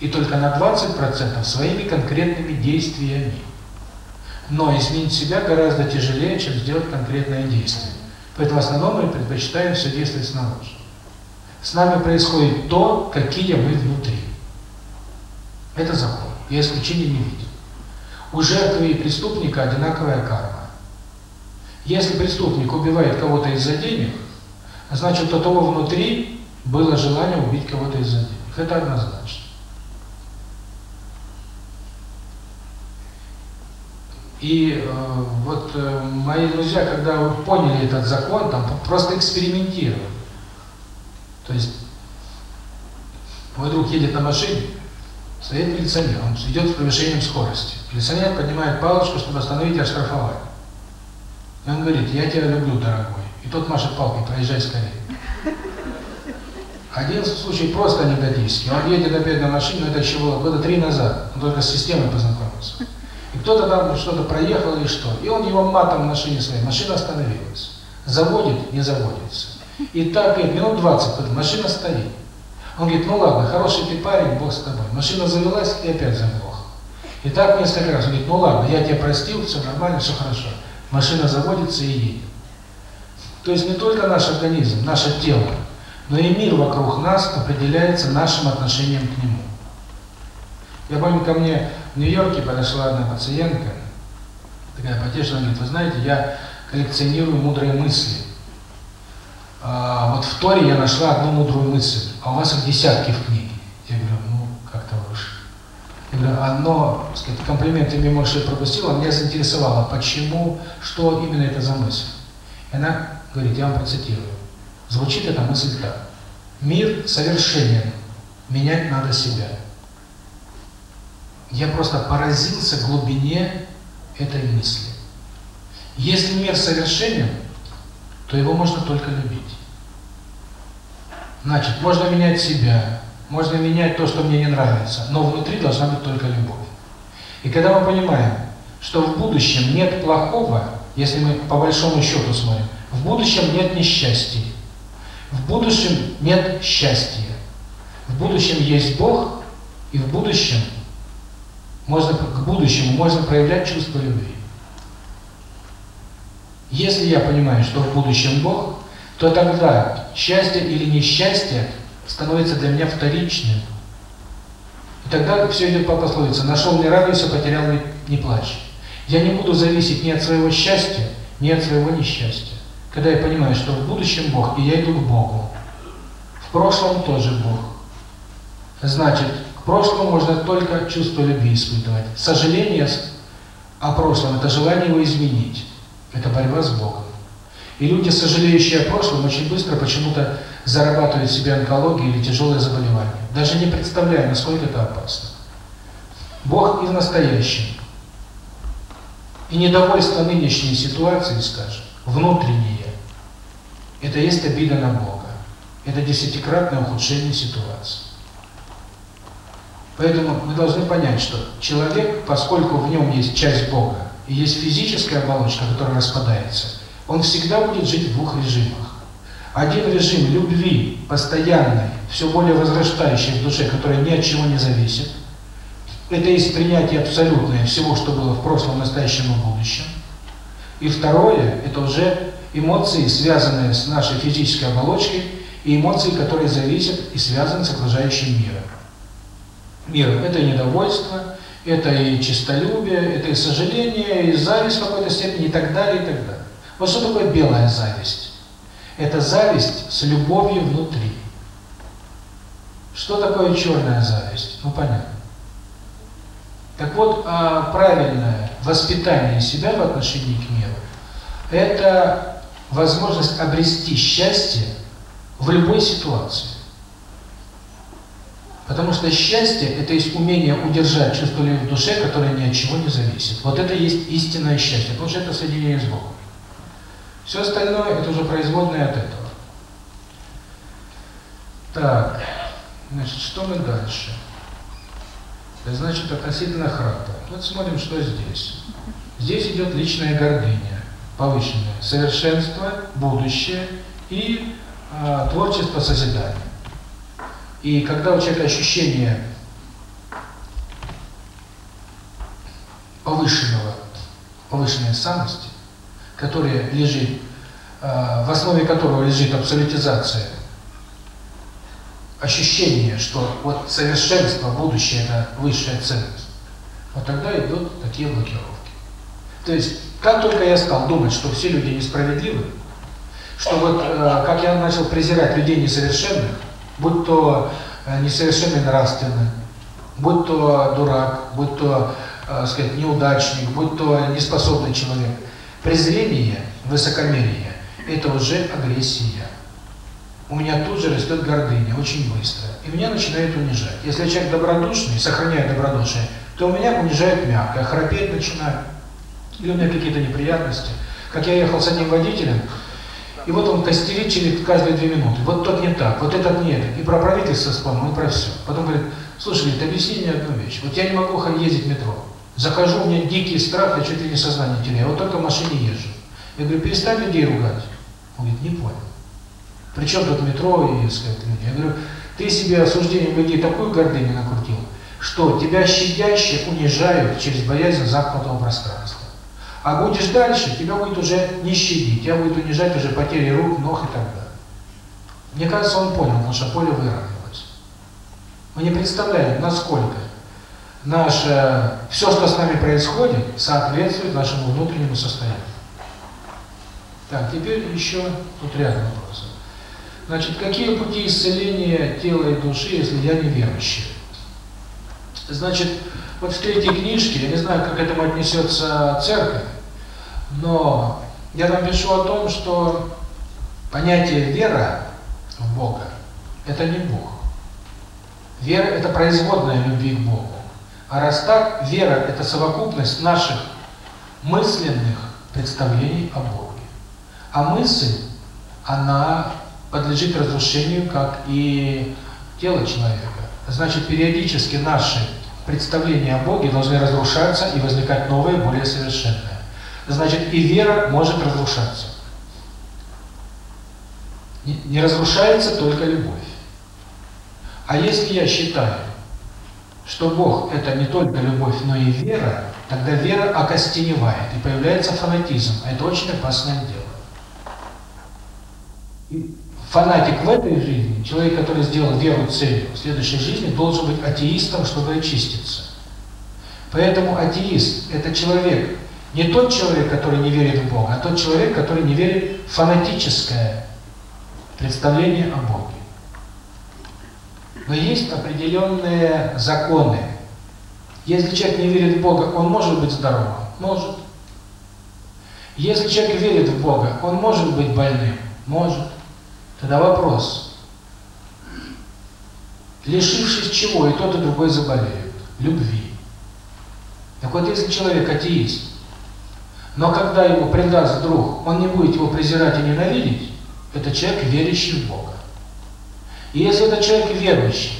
И только на 20% своими конкретными действиями. Но изменить себя гораздо тяжелее, чем сделать конкретное действие. Поэтому в основном мы предпочитаем все действовать снаружи. С нами происходит то, какие мы внутри. Это закон. Я исключения не видел. У жертвы и преступника одинаковая карма. Если преступник убивает кого-то из-за денег, значит, у того внутри было желание убить кого-то из-за денег. Это однозначно. И э, вот э, мои друзья, когда поняли этот закон, там просто экспериментировали. То есть мой друг едет на машине, Стоит милиционер, он идет с превышением скорости. Милиционер поднимает палочку, чтобы остановить и оштрафовать. И он говорит, я тебя люблю, дорогой. И тот машет палкой, проезжай скорее. Один случай просто анекдотический. Он едет опять на машине, это еще было года три назад. Он только с системой познакомился. И кто-то там что-то проехал или что. И он его матом в машине своей. Машина остановилась. Заводит, не заводится. И так, минут 20, машина стоит. Он говорит, ну ладно, хороший ты парень, Бог с тобой. Машина завелась и опять заглохла. И так несколько раз. Он говорит, ну ладно, я тебя простил, все нормально, все хорошо. Машина заводится и едет. То есть не только наш организм, наше тело, но и мир вокруг нас определяется нашим отношением к нему. Я помню, ко мне в Нью-Йорке подошла одна пациентка, такая потешная, говорит, вы знаете, я коллекционирую мудрые мысли. А, вот в Торе я нашла одну мудрую мысль, а у вас их десятки в книге. Я говорю, ну, как-то уж. Я говорю, одно, так сказать, комплимент мне, может, я пропустила, меня заинтересовало, почему, что именно это за мысль. И она говорит, я вам процитирую. Звучит эта мысль так. Мир совершенен, менять надо себя. Я просто поразился глубине этой мысли. Если мир совершенен, то его можно только любить. Значит, можно менять себя, можно менять то, что мне не нравится, но внутри должна быть только любовь. И когда мы понимаем, что в будущем нет плохого, если мы по большому счету смотрим, в будущем нет несчастья, в будущем нет счастья, в будущем есть Бог, и в будущем можно к будущему можно проявлять чувство любви. Если я понимаю, что в будущем Бог, то тогда счастье или несчастье становится для меня вторичным. тогда все идет по пословице «нашел не радуйся, потерял не плачь». Я не буду зависеть ни от своего счастья, ни от своего несчастья. Когда я понимаю, что в будущем Бог, и я иду к Богу. В прошлом тоже Бог. Значит, к прошлому можно только чувство любви испытывать. Сожаление о прошлом – это желание его изменить. Это борьба с Богом. И люди, сожалеющие о прошлом, очень быстро почему-то зарабатывают себе онкологию или тяжелое заболевание. Даже не представляя, насколько это опасно. Бог и в настоящем. И недовольство нынешней ситуацией, скажем, внутреннее, это есть обида на Бога. Это десятикратное ухудшение ситуации. Поэтому мы должны понять, что человек, поскольку в нем есть часть Бога, и есть физическая оболочка, которая распадается, он всегда будет жить в двух режимах. Один режим любви, постоянной, все более возрастающей в душе, которая ни от чего не зависит. Это есть принятие абсолютное всего, что было в прошлом, настоящем и будущем. И второе, это уже эмоции, связанные с нашей физической оболочкой, и эмоции, которые зависят и связаны с окружающим миром. Миром. Это недовольство, это и честолюбие, это и сожаление, и зависть в какой-то степени, и так далее, и так далее. Вот что такое белая зависть? Это зависть с любовью внутри. Что такое черная зависть? Ну, понятно. Так вот, а, правильное воспитание себя в отношении к миру – это возможность обрести счастье в любой ситуации. Потому что счастье – это есть умение удержать чувство любви в душе, которое ни от чего не зависит. Вот это есть истинное счастье, потому что это соединение с Богом. Все остальное – это уже производное от этого. Так, значит, что мы дальше? Значит, относительно храта. Вот смотрим, что здесь. Здесь идет личная гордыня, повышенное совершенство, будущее и э, творчество созидания. И когда у человека ощущение повышенного, повышенной самости, которая лежит, э, в основе которого лежит абсолютизация, ощущение, что вот совершенство, будущее – это высшая ценность, вот тогда идут такие блокировки. То есть, как только я стал думать, что все люди несправедливы, что вот, э, как я начал презирать людей несовершенных, будь то несовершенный нравственный, будь то дурак, будь то, э, сказать, неудачник, будь то неспособный человек, презрение, высокомерие – это уже агрессия. У меня тут же растет гордыня, очень быстро, и меня начинает унижать. Если человек добродушный, сохраняет добродушие, то у меня унижает мягко, храпеть начинает, или у меня какие-то неприятности. Как я ехал с одним водителем, и вот он костерит через каждые две минуты. Вот тот не так, вот этот не так. И про правительство вспомнил, и про все. Потом говорит, слушай, говорит, объясни мне одну вещь. Вот я не могу ездить в метро. Захожу, у меня дикий страх, я чуть ли не сознание теряю. Вот только в машине езжу. Я говорю, перестань людей ругать. Он говорит, не понял. Причем тут метро и, сказать, люди. Я говорю, ты себе осуждением людей такую гордыню накрутил, что тебя щадяще унижают через боязнь замкнутого пространства. А будешь дальше, тебя будет уже не щадить, тебя будет унижать уже потери рук, ног и так далее. Мне кажется, он понял, что поле выровнялось. Мы не представляем, насколько наше, все, что с нами происходит, соответствует нашему внутреннему состоянию. Так, теперь еще тут ряд вопросов. Значит, какие пути исцеления тела и души, если я неверующий? Значит, вот в третьей книжке, я не знаю, как к этому отнесется церковь, но я там пишу о том, что понятие вера в Бога – это не Бог. Вера – это производная любви к Богу. А раз так, вера – это совокупность наших мысленных представлений о Боге. А мысль, она подлежит разрушению, как и тело человека. Значит, периодически наши представления о Боге должны разрушаться и возникать новые, более совершенные. Значит, и вера может разрушаться. Не разрушается только любовь. А если я считаю, что Бог – это не только любовь, но и вера, тогда вера окостеневает, и появляется фанатизм. Это очень опасное дело. И фанатик в этой жизни, человек, который сделал веру целью, в следующей жизни должен быть атеистом, чтобы очиститься. Поэтому атеист – это человек, не тот человек, который не верит в Бога, а тот человек, который не верит в фанатическое представление о Боге. Но есть определенные законы. Если человек не верит в Бога, он может быть здоровым? Может. Если человек верит в Бога, он может быть больным? Может. Тогда вопрос. Лишившись чего, и тот, и другой заболеют? Любви. Так вот, если человек атеист, но когда его предаст друг, он не будет его презирать и ненавидеть, это человек, верящий в Бога. И если это человек верующий,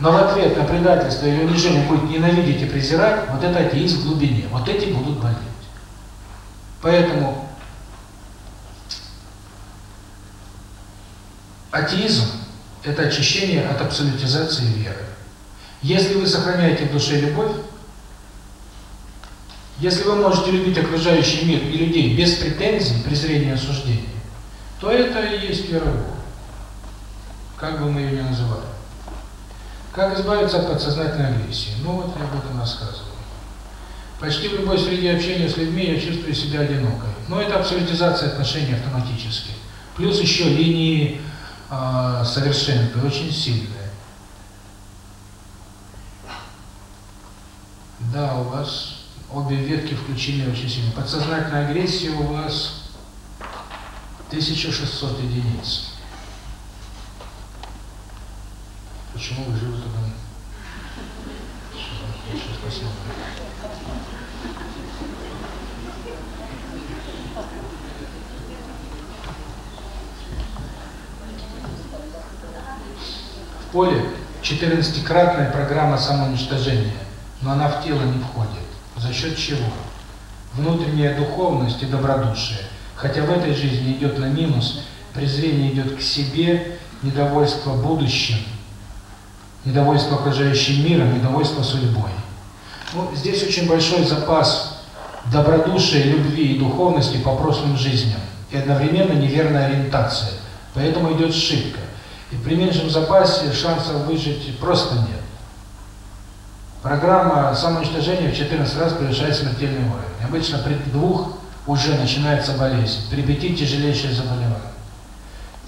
но в ответ на предательство или унижение будет ненавидеть и презирать, вот это атеист в глубине. Вот эти будут болеть. Поэтому атеизм – это очищение от абсолютизации веры. Если вы сохраняете в душе любовь, если вы можете любить окружающий мир и людей без претензий, презрения и осуждения, то это и есть вера Бога. Как бы мы ее ни называли. Как избавиться от подсознательной агрессии? Ну вот я об этом рассказывал. Почти в любой среде общения с людьми я чувствую себя одинокой. Но это абсолютизация отношений автоматически. Плюс еще линии э, совершенства очень сильные. Да, у вас обе ветки включены очень сильно. Подсознательная агрессия у вас 1600 единиц. Почему вы живы тогда? В поле 14-кратная программа самоуничтожения, но она в тело не входит. За счет чего? Внутренняя духовность и добродушие. Хотя в этой жизни идет на минус, презрение идет к себе, недовольство будущим, недовольство окружающим миром, недовольство судьбой. Ну, здесь очень большой запас добродушия, любви и духовности по прошлым жизням. И одновременно неверная ориентация. Поэтому идет ошибка. И при меньшем запасе шансов выжить просто нет. Программа самоуничтожения в 14 раз превышает смертельный уровень. Обычно при двух уже начинается болезнь, при пяти тяжелейшее заболевание.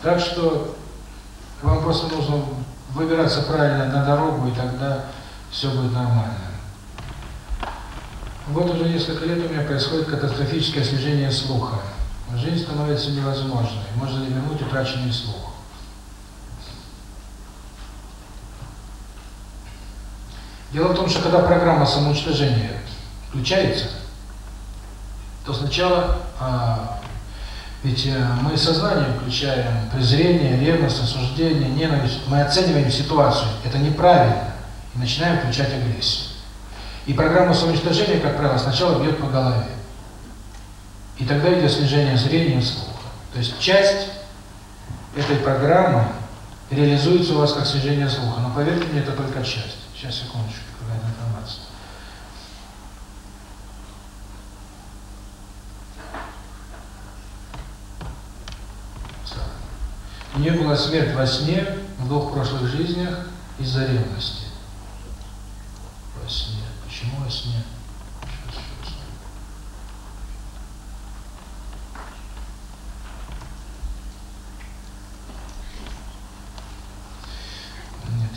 Так что вам просто нужно выбираться правильно на дорогу, и тогда все будет нормально. Вот уже несколько лет у меня происходит катастрофическое снижение слуха. Жизнь становится невозможной. Можно ли вернуть утраченный слух? Дело в том, что когда программа самоуничтожения включается, то сначала а, ведь э, мы сознание включаем презрение, ревность, осуждение, ненависть. Мы оцениваем ситуацию. Это неправильно. И начинаем включать агрессию. И программа самоуничтожения, как правило, сначала бьет по голове. И тогда идет снижение зрения и слуха. То есть часть этой программы реализуется у вас как снижение слуха. Но поверьте мне, это только часть. Сейчас, секундочку, какая информация. У нее была смерть во сне, в двух прошлых жизнях, из-за ревности. Во сне. Почему во сне? Нет,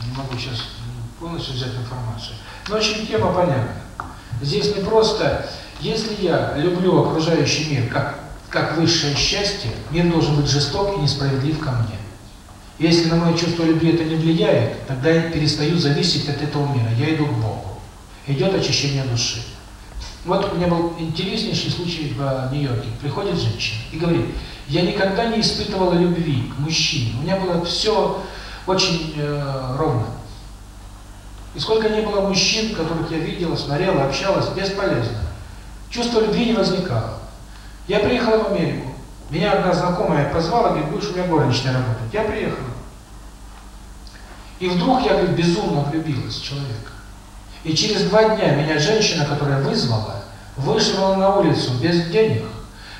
я не могу сейчас полностью взять информацию. Но очень тема понятна. Здесь не просто, если я люблю окружающий мир как как высшее счастье, мир должен быть жесток и несправедлив ко мне. Если на мое чувство любви это не влияет, тогда я перестаю зависеть от этого мира, я иду к Богу. Идет очищение души. Вот у меня был интереснейший случай в Нью-Йорке. Приходит женщина и говорит, я никогда не испытывала любви к мужчине. У меня было все очень э, ровно. И сколько не было мужчин, которых я видела, смотрела, общалась, бесполезно. Чувство любви не возникало. Я приехала в Америку. Меня одна знакомая позвала, говорит, будешь у меня горничной работать. Я приехала. И вдруг я, говорит, безумно влюбилась в человека. И через два дня меня женщина, которая вызвала, вышла на улицу без денег,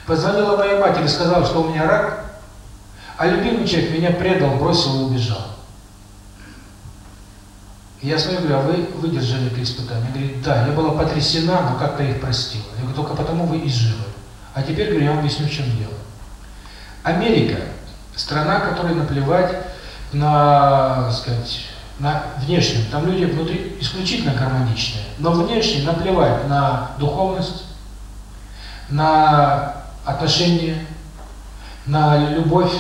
позвонила моей матери, сказала, что у меня рак. А любимый человек меня предал, бросил и убежал. Я смотрю, говорю, а вы выдержали это испытание? Говорит, да, я была потрясена, но как-то их простила. Я говорю, только потому вы и живы. А теперь, говорю, я вам объясню, в чем дело. Америка – страна, которой наплевать на, сказать, на внешнем. Там люди внутри исключительно гармоничные. Но внешне наплевать на духовность, на отношения, на любовь,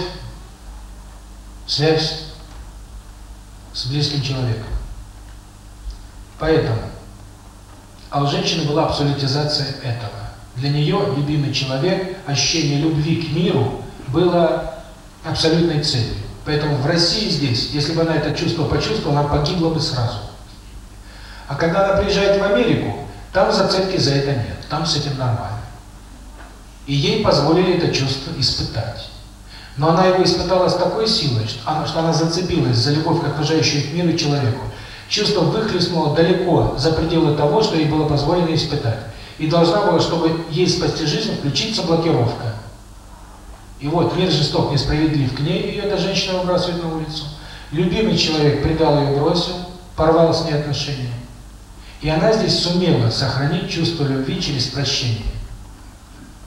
связь с близким человеком. Поэтому, а у женщины была абсолютизация этого. Для нее любимый человек, ощущение любви к миру было абсолютной целью. Поэтому в России здесь, если бы она это чувство почувствовала, она погибла бы сразу. А когда она приезжает в Америку, там зацепки за это нет, там с этим нормально. И ей позволили это чувство испытать. Но она его испытала с такой силой, что она, что она зацепилась за любовь к окружающему миру человеку. Чувство выхлестнуло далеко за пределы того, что ей было позволено испытать. И должна была, чтобы ей спасти жизнь, включиться блокировка. И вот мир жесток, несправедлив к ней, ее эта женщина выбрасывает на улицу. Любимый человек предал ее, бросил, порвал с ней отношения. И она здесь сумела сохранить чувство любви через прощение.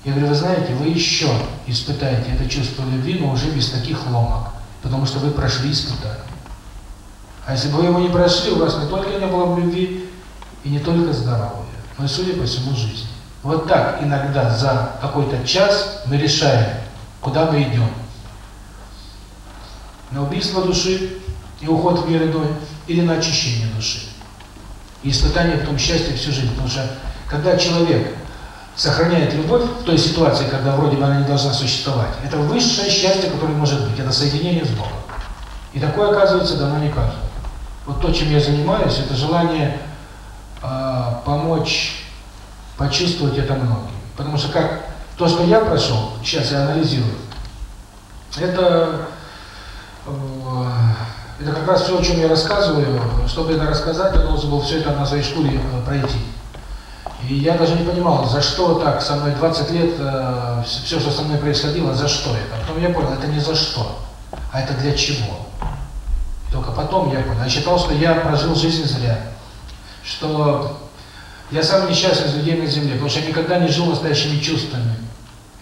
Я говорю, вы знаете, вы еще испытаете это чувство любви, но уже без таких ломок, потому что вы прошли испытание. А если бы вы его не прошли, у вас не только не было бы любви, и не только здоровья, но и, судя по всему, жизни. Вот так иногда за какой-то час мы решаем, куда мы идем. На убийство души и уход в мир иной, или на очищение души. И испытание в том счастье всю жизнь. Потому что когда человек сохраняет любовь в той ситуации, когда вроде бы она не должна существовать, это высшее счастье, которое может быть. Это соединение с Богом. И такое, оказывается, дано не каждому. Вот то, чем я занимаюсь, это желание э, помочь почувствовать это многим. Потому что как то, что я прошел, сейчас я анализирую, это, э, это как раз все, о чем я рассказываю. Чтобы это рассказать, я должен был все это на своей шкуре э, пройти. И я даже не понимал, за что так со мной 20 лет, э, все, что со мной происходило, за что это. Потом я понял, это не за что, а это для чего. Только потом я понял. Я считал, что я прожил жизнь зря. Что я самый несчастный из людей на земле, потому что я никогда не жил настоящими чувствами.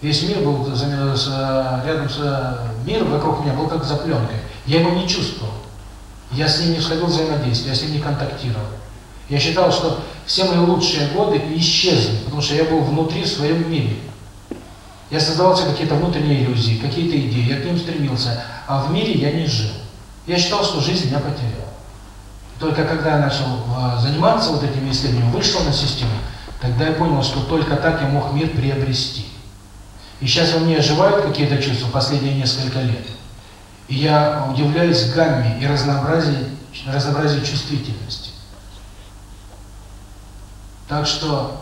Весь мир был рядом с миром вокруг меня был как за пленкой. Я его не чувствовал. Я с ним не сходил взаимодействия, я с ним не контактировал. Я считал, что все мои лучшие годы исчезли, потому что я был внутри в своем мире. Я создавал себе какие-то внутренние иллюзии, какие-то идеи, я к ним стремился, а в мире я не жил. Я считал, что жизнь я потерял. Только когда я начал э, заниматься вот этими исследованиями, вышел на систему, тогда я понял, что только так я мог мир приобрести. И сейчас во мне оживают какие-то чувства последние несколько лет. И я удивляюсь гамме и разнообразию, разнообразию чувствительности. Так что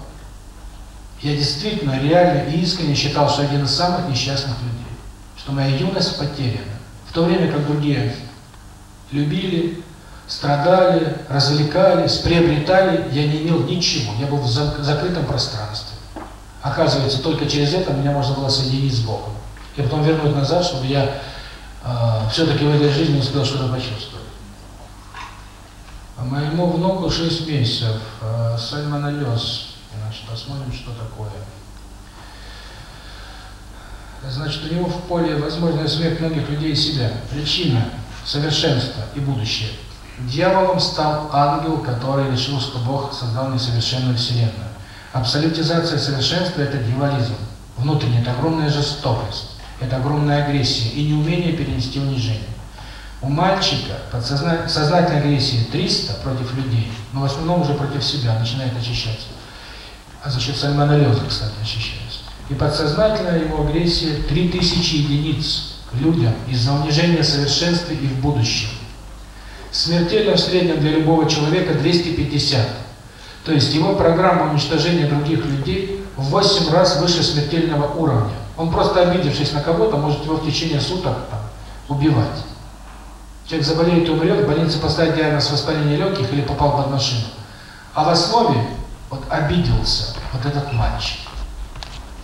я действительно, реально и искренне считал, что один из самых несчастных людей. Что моя юность потеряна. В то время как другие любили, страдали, развлекались, приобретали, я не имел ничего. Я был в закрытом пространстве. Оказывается, только через это меня можно было соединить с Богом. И потом вернуть назад, чтобы я э, все-таки в этой жизни успел что-то почувствовать. А моему внуку 6 месяцев, э, сальмонеллез. Значит, посмотрим, что такое. Значит, у него в поле возможная смерть многих людей и себя. Причина – совершенство и будущее. Дьяволом стал ангел, который решил, что Бог создал несовершенную Вселенную. Абсолютизация совершенства – это дьяволизм. Внутренняя – это огромная жестокость, это огромная агрессия и неумение перенести унижение. У мальчика подсозна... сознательной агрессии 300 против людей, но в основном уже против себя начинает очищаться. А за счет сальмонеллеза, кстати, очищается. И подсознательная его агрессия 3000 единиц людям из-за унижения совершенства и в будущем. Смертельно в среднем для любого человека 250. То есть его программа уничтожения других людей в 8 раз выше смертельного уровня. Он просто обидевшись на кого-то, может его в течение суток там, убивать. Человек заболеет и умрет, в больнице поставить диагноз воспаления легких или попал под машину. А в основе вот обиделся вот этот мальчик.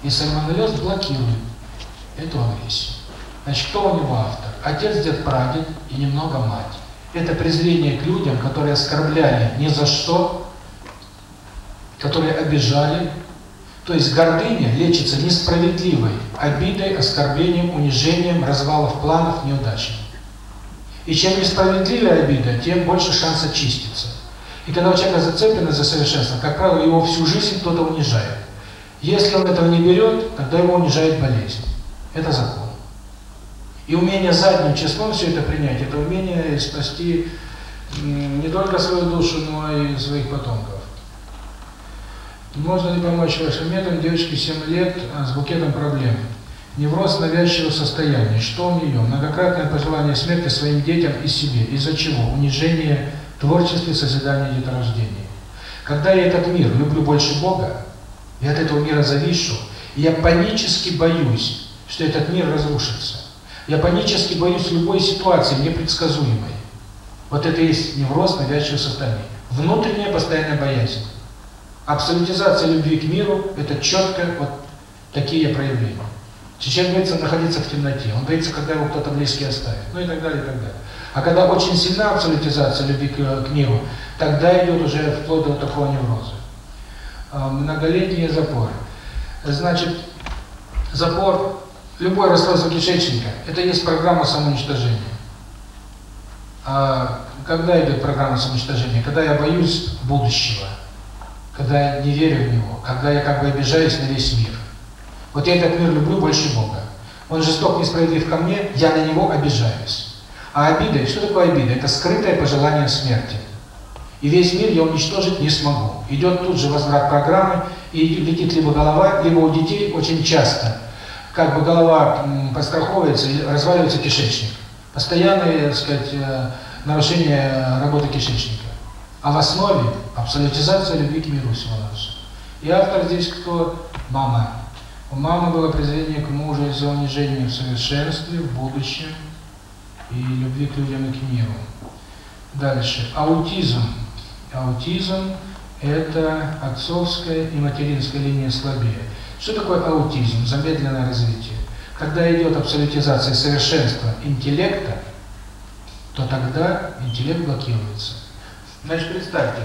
И сальмонеллез блокирует эту агрессию. Значит, кто у него автор? Отец, дед, прадед и немного мать. Это презрение к людям, которые оскорбляли ни за что, которые обижали. То есть гордыня лечится несправедливой обидой, оскорблением, унижением, развалов планов, неудачами. И чем несправедливее обида, тем больше шанс очиститься. И когда у человека зацеплено за совершенство, как правило, его всю жизнь кто-то унижает. Если он этого не берет, тогда его унижает болезнь. Это закон. И умение задним числом все это принять, это умение спасти не только свою душу, но и своих потомков. Можно ли помочь вашим методам девочке 7 лет а, с букетом проблем? Невроз навязчивого состояния. Что у нее? Многократное пожелание смерти своим детям и себе. Из-за чего? Унижение творчестве, созидания, деторождения. Когда я этот мир люблю больше Бога, я от этого мира завишу, и я панически боюсь, что этот мир разрушится. Я панически боюсь любой ситуации, непредсказуемой. Вот это и есть невроз навязчивого состояния. Внутренняя постоянная боязнь. Абсолютизация любви к миру – это четко вот такие проявления. Человек боится находиться в темноте, он боится, когда его кто-то близкий оставит, ну и так далее, и так далее. А когда очень сильна абсолютизация любви к, к миру, тогда идет уже вплоть до такого невроза. А, многолетние запоры. Значит, запор, любой расстройство кишечника, это есть программа самоуничтожения. А когда идет программа самоуничтожения? Когда я боюсь будущего, когда я не верю в него, когда я как бы обижаюсь на весь мир. Вот я этот мир люблю больше Бога. Он жесток, несправедлив ко мне, я на него обижаюсь. А обида, что такое обида? Это скрытое пожелание смерти. И весь мир я уничтожить не смогу. Идет тут же возврат программы, и летит либо голова, либо у детей очень часто, как бы голова подстраховывается, разваливается кишечник. Постоянное, так сказать, э, нарушение работы кишечника. А в основе абсолютизация любви к миру всего нашего. И автор здесь кто? Мама. У мамы было презрение к мужу из-за унижения в совершенстве, в будущем, и любви к людям и к миру. Дальше. Аутизм. Аутизм – это отцовская и материнская линия слабее. Что такое аутизм? Замедленное развитие. Когда идет абсолютизация совершенства интеллекта, то тогда интеллект блокируется. Значит, представьте,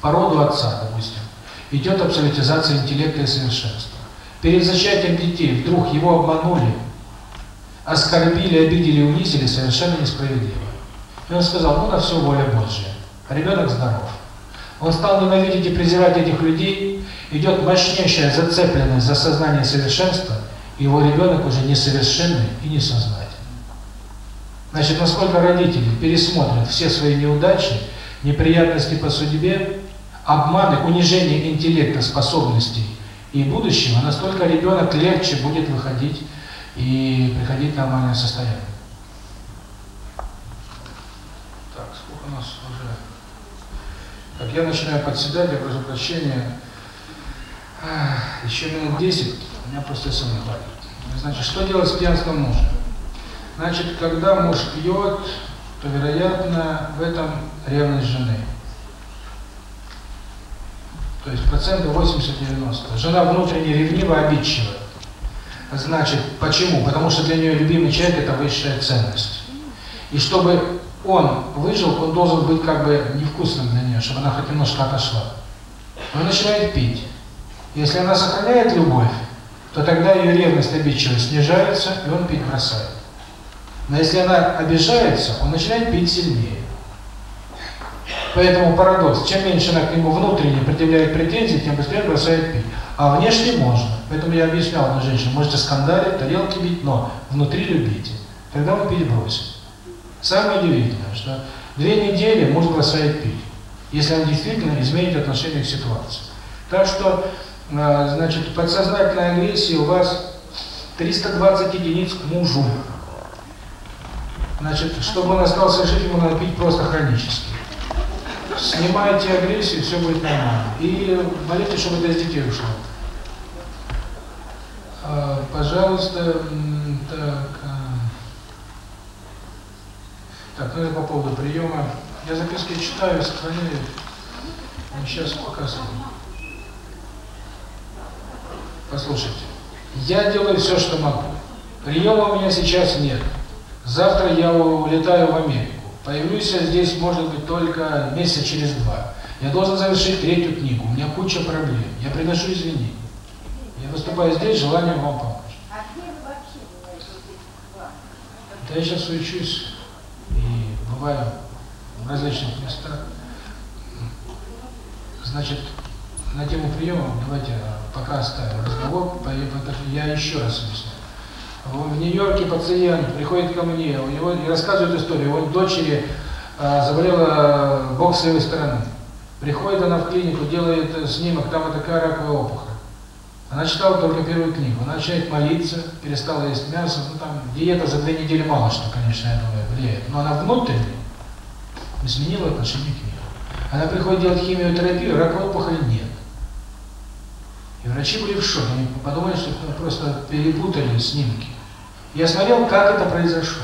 по роду отца, допустим, идет абсолютизация интеллекта и совершенства. Перед зачатием детей вдруг его обманули, оскорбили, обидели, унизили совершенно несправедливо. И он сказал, ну на все воля Божья. Ребенок здоров. Он стал ненавидеть и презирать этих людей, идет мощнейшая зацепленность за сознание совершенства, его ребенок уже несовершенный и несознательный. Значит, насколько родители пересмотрят все свои неудачи, неприятности по судьбе, обманы, унижение интеллекта, способностей и будущего, настолько ребенок легче будет выходить и приходить в нормальное состояние. Так, сколько у нас уже? Так, я начинаю подседать, я прошу прощения. Еще минут 10, у меня просто не хватит. Значит, что делать с пьянством мужа? Значит, когда муж пьет, то, вероятно, в этом ревность жены. То есть проценты 80-90. Жена внутренне ревнива, обидчива. Значит, почему? Потому что для нее любимый человек – это высшая ценность. И чтобы он выжил, он должен быть как бы невкусным для нее, чтобы она хоть немножко отошла. Он начинает пить. Если она сохраняет любовь, то тогда ее ревность, обидчивость снижается, и он пить бросает. Но если она обижается, он начинает пить сильнее. Поэтому парадокс. Чем меньше она к нему внутренне предъявляет претензии, тем быстрее бросает пить. А внешне можно. Поэтому я объяснял одной женщине, можете скандалить, тарелки бить, но внутри любите. Тогда он пить бросит. Самое удивительное, что две недели муж бросает пить, если он действительно изменит отношение к ситуации. Так что, а, значит, подсознательная агрессия у вас 320 единиц к мужу. Значит, чтобы он остался жить, ему надо пить просто хронически. Снимайте агрессию, все будет нормально. И молитесь, чтобы это из детей ушло. А, пожалуйста, так, а, так, ну это по поводу приема. Я записки читаю, сохраняю. Сейчас показываю. Послушайте, я делаю все, что могу. Приема у меня сейчас нет. Завтра я улетаю в Америку. Появлюсь я здесь, может быть, только месяца через два. Я должен завершить третью книгу. У меня куча проблем. Я приношу извинения. Я выступаю здесь с желанием вам помочь. А вообще? Да я сейчас учусь бываю в различных местах. Значит, на тему приема давайте пока оставим разговор. Я еще раз объясню. В Нью-Йорке пациент приходит ко мне, у него и рассказывает историю. Его дочери а, заболела бок с левой стороны. Приходит она в клинику, делает э, снимок, там вот такая раковая опухоль. Она читала только первую книгу. Она начинает молиться, перестала есть мясо. Ну там диета за две недели мало что, конечно, я думаю, влияет. Но она внутренне изменила отношение к миру. Она приходит делать химиотерапию, раковой опухоли нет. И врачи были в шоке. Они подумали, что просто перепутали снимки. Я смотрел, как это произошло.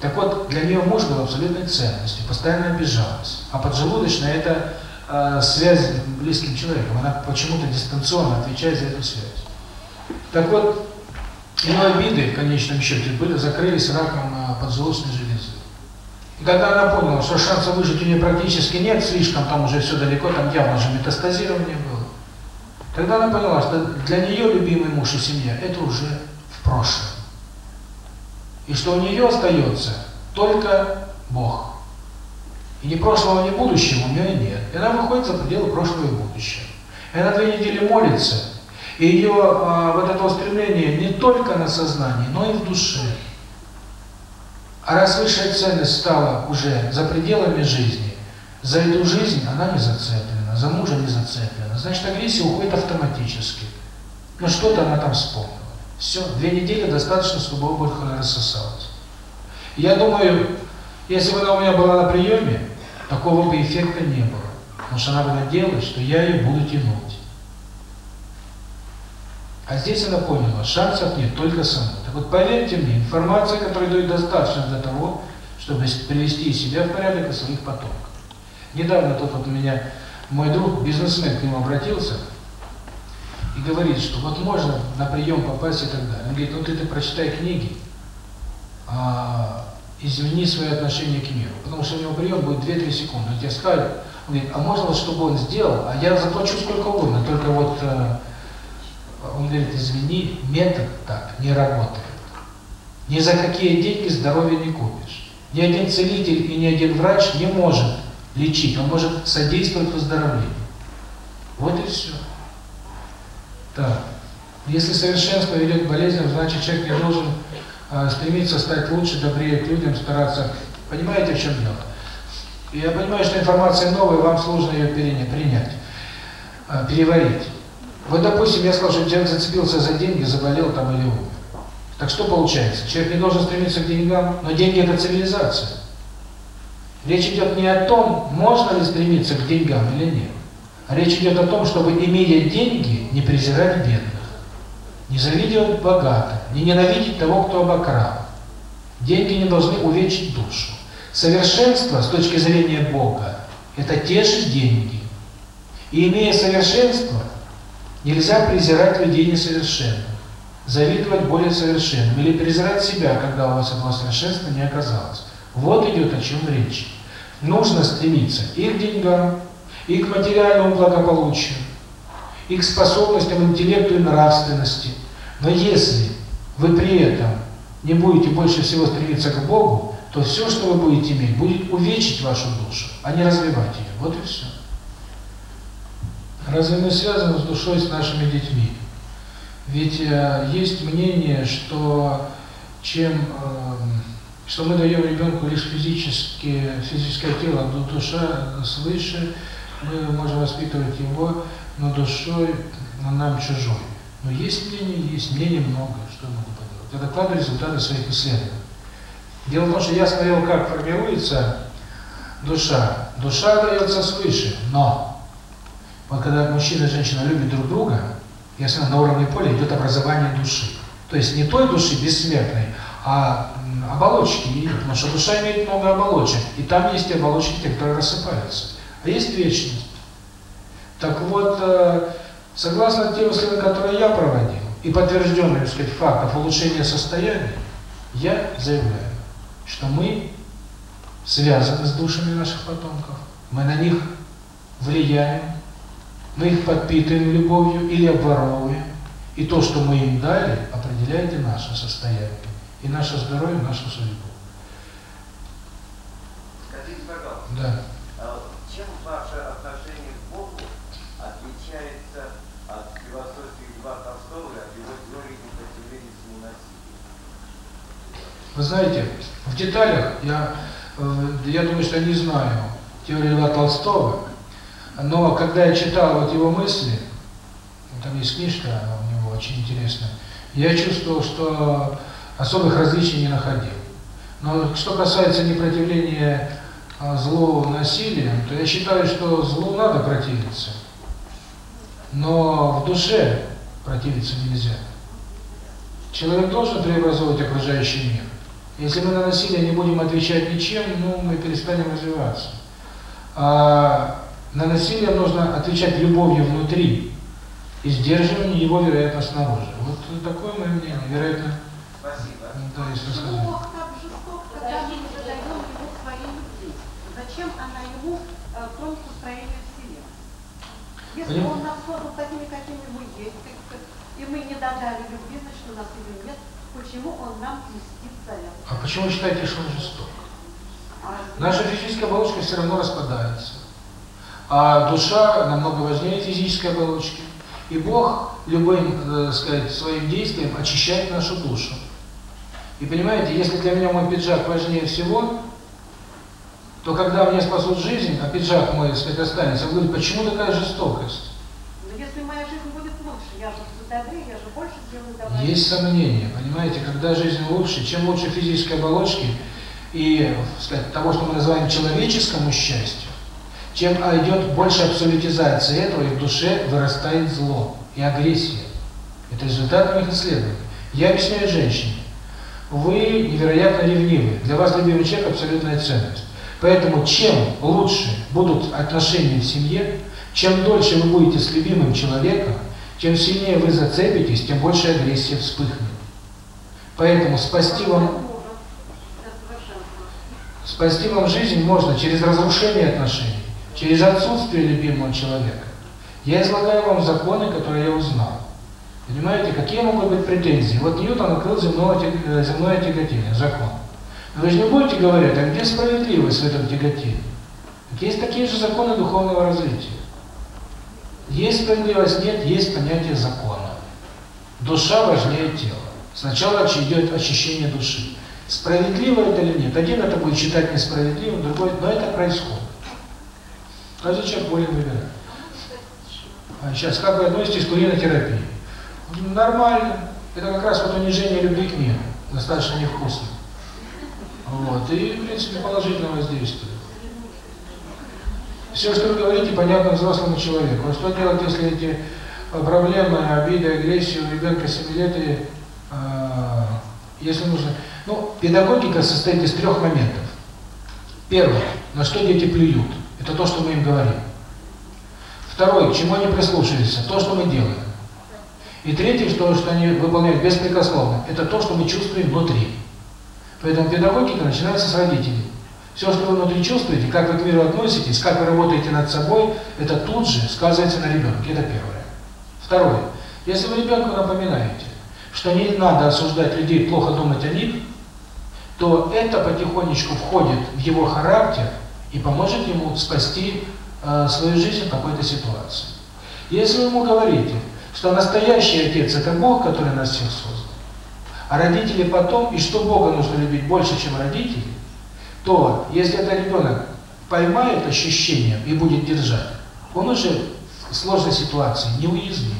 Так вот, для нее муж был абсолютной ценностью, постоянно обижалась. А поджелудочная – это э, связь с близким человеком. Она почему-то дистанционно отвечает за эту связь. Так вот, ее обиды, в конечном счете, были, закрылись раком э, поджелудочной железы. И когда она поняла, что шанса выжить у нее практически нет, слишком там уже все далеко, там явно же метастазирование было, тогда она поняла, что для нее любимый муж и семья – это уже в прошлом. И что у нее остается только Бог. И ни прошлого, ни будущего у нее нет. И она выходит за пределы прошлого и будущего. И она две недели молится, и ее а, вот это устремление не только на сознании, но и в душе. А раз высшая ценность стала уже за пределами жизни, за эту жизнь она не зацеплена, за мужа не зацеплена, значит агрессия уходит автоматически. Ну что-то она там вспомнила. Все, две недели достаточно, чтобы опухоль рассосалась. Я думаю, если бы она у меня была на приеме, такого бы эффекта не было. Потому что она бы надеялась, что я ее буду тянуть. А здесь она поняла, шансов нет, только сама. Так вот, поверьте мне, информация, которая дает достаточно для того, чтобы привести себя в порядок и своих потомков. Недавно тут вот у меня мой друг, бизнесмен, к нему обратился и говорит, что вот можно на прием попасть и так далее. Он говорит, ну ты, ты прочитай книги, а, измени свое отношение к миру. Потому что у него прием будет 2-3 секунды. Он тебе скажет, он говорит, а можно вот, чтобы он сделал, а я заплачу сколько угодно, только вот, э, он говорит, извини, метод так не работает. Ни за какие деньги здоровье не купишь. Ни один целитель и ни один врач не может лечить, он может содействовать выздоровлению. Вот и все. Так. Если совершенство ведет к болезням, значит человек не должен э, стремиться стать лучше, добрее к людям, стараться. Понимаете, в чем дело? Я понимаю, что информация новая, вам сложно ее принять, э, переварить. Вот, допустим, я сказал, что человек зацепился за деньги, заболел там или умер. Так что получается? Человек не должен стремиться к деньгам, но деньги – это цивилизация. Речь идет не о том, можно ли стремиться к деньгам или нет. А речь идет о том, чтобы, имея деньги, не презирать бедных, не завидовать богатых, не ненавидеть того, кто обокрал. Деньги не должны увечить душу. Совершенство, с точки зрения Бога, это те же деньги. И имея совершенство, нельзя презирать людей несовершенных, завидовать более совершенным или презирать себя, когда у вас этого совершенства не оказалось. Вот идет о чем речь. Нужно стремиться и к деньгам, и к материальному благополучию, и к способностям интеллекту и нравственности. Но если вы при этом не будете больше всего стремиться к Богу, то все, что вы будете иметь, будет увечить вашу душу, а не развивать ее. Вот и все. Разве мы связаны с душой, с нашими детьми? Ведь э, есть мнение, что чем, э, что мы даем ребенку лишь физически, физическое тело, но душа свыше, мы можем воспитывать его, но душой, но нам чужой. Но есть мнение, есть мнение много, что я могу поделать. Я докладываю результаты своих исследований. Дело в том, что я смотрел, как формируется душа. Душа дается свыше, но вот когда мужчина и женщина любят друг друга, если на уровне поля идет образование души. То есть не той души бессмертной, а оболочки ее, потому что душа имеет много оболочек, и там есть оболочки, те, которые рассыпаются. А есть вечность. Так вот, согласно тем исследованиям, которые я проводил, и подтвержденных, так сказать, фактов улучшения состояния, я заявляю, что мы связаны с душами наших потомков, мы на них влияем, мы их подпитываем любовью или обворовываем, и то, что мы им дали, определяет и наше состояние, и наше здоровье, и нашу судьбу. Скажите, пожалуйста, Да. а чем ваше отношение к Богу отличается от философии Льва Толстого и от его теории непротивления всему насилию? Вы знаете, в деталях я, э, я думаю, что не знаю теорию Льва Толстого, но когда я читал вот его мысли, там есть книжка у него очень интересная, я чувствовал, что особых различий не находил. Но что касается непротивления а, злу насилием, то я считаю, что злу надо противиться, но в душе противиться нельзя. Человек должен преобразовывать окружающий мир. Если мы на насилие не будем отвечать ничем, ну, мы перестанем развиваться. А на насилие нужно отвечать любовью внутри и сдерживанием его, вероятно, снаружи. Вот такое мое мнение. Вероятно, Спасибо. да, если Почему сказать. Бог так жесток, когда мы не задаем ему своей любви? Зачем она ему э, в том состоянии Вселенной? Если Поним- он нас создал такими, какими мы есть, и мы не додали любви, значит, у нас ее нет, почему он нам мстит за это? А почему вы считаете, что он жесток? А Наша физическая оболочка все равно распадается. А душа намного важнее физической оболочки. И Бог любым, э, сказать, своим действием очищает нашу душу. И понимаете, если для меня мой пиджак важнее всего, то когда мне спасут жизнь, а пиджак мой, так сказать, останется, он говорит, почему такая жестокость? Но если моя жизнь будет лучше, я же добрее, я же больше сделаю добра. Есть сомнения, понимаете, когда жизнь лучше, чем лучше физической оболочки и, так сказать, того, что мы называем человеческому счастью, чем идет больше абсолютизация этого, и в душе вырастает зло и агрессия. Это результат моих исследований. Я объясняю женщине, вы невероятно ревнивы, для вас любимый человек – абсолютная ценность. Поэтому чем лучше будут отношения в семье, чем дольше вы будете с любимым человеком, чем сильнее вы зацепитесь, тем больше агрессия вспыхнет. Поэтому спасти вам, спасти вам жизнь можно через разрушение отношений, через отсутствие любимого человека. Я излагаю вам законы, которые я узнал. Понимаете, какие могут быть претензии? Вот Ньютон открыл земное, э, земное тяготение, закон. Вы же не будете говорить, а где справедливость в этом тяготении? Есть такие же законы духовного развития. Есть справедливость, нет, есть понятие закона. Душа важнее тела. Сначала идет очищение души. Справедливо это или нет? Один это будет считать несправедливым, другой, но это происходит. Каждый человек волен выбирать. А сейчас, как вы относитесь к уринотерапии? Нормально. Это как раз вот унижение любви к миру. Достаточно невкусно. Вот. И, в принципе, положительное воздействие. Все, что вы говорите, понятно взрослому человеку. А что делать, если эти э, проблемы, обиды, агрессия у ребенка 7 лет, и, э, если нужно... Ну, педагогика состоит из трех моментов. Первое, на что дети плюют, это то, что мы им говорим. Второе, к чему они прислушиваются, то, что мы делаем. И третье, что, что они выполняют беспрекословно, это то, что мы чувствуем внутри. Поэтому педагогика начинается с родителей. Все, что вы внутри чувствуете, как вы к миру относитесь, как вы работаете над собой, это тут же сказывается на ребенке. Это первое. Второе. Если вы ребенку напоминаете, что не надо осуждать людей, плохо думать о них, то это потихонечку входит в его характер и поможет ему спасти э, свою жизнь в какой-то ситуации. Если вы ему говорите, что настоящий отец – это Бог, который нас всех создал, а родители потом, и что Бога нужно любить больше, чем родителей, то если этот ребенок поймает ощущение и будет держать, он уже в сложной ситуации неуязвим.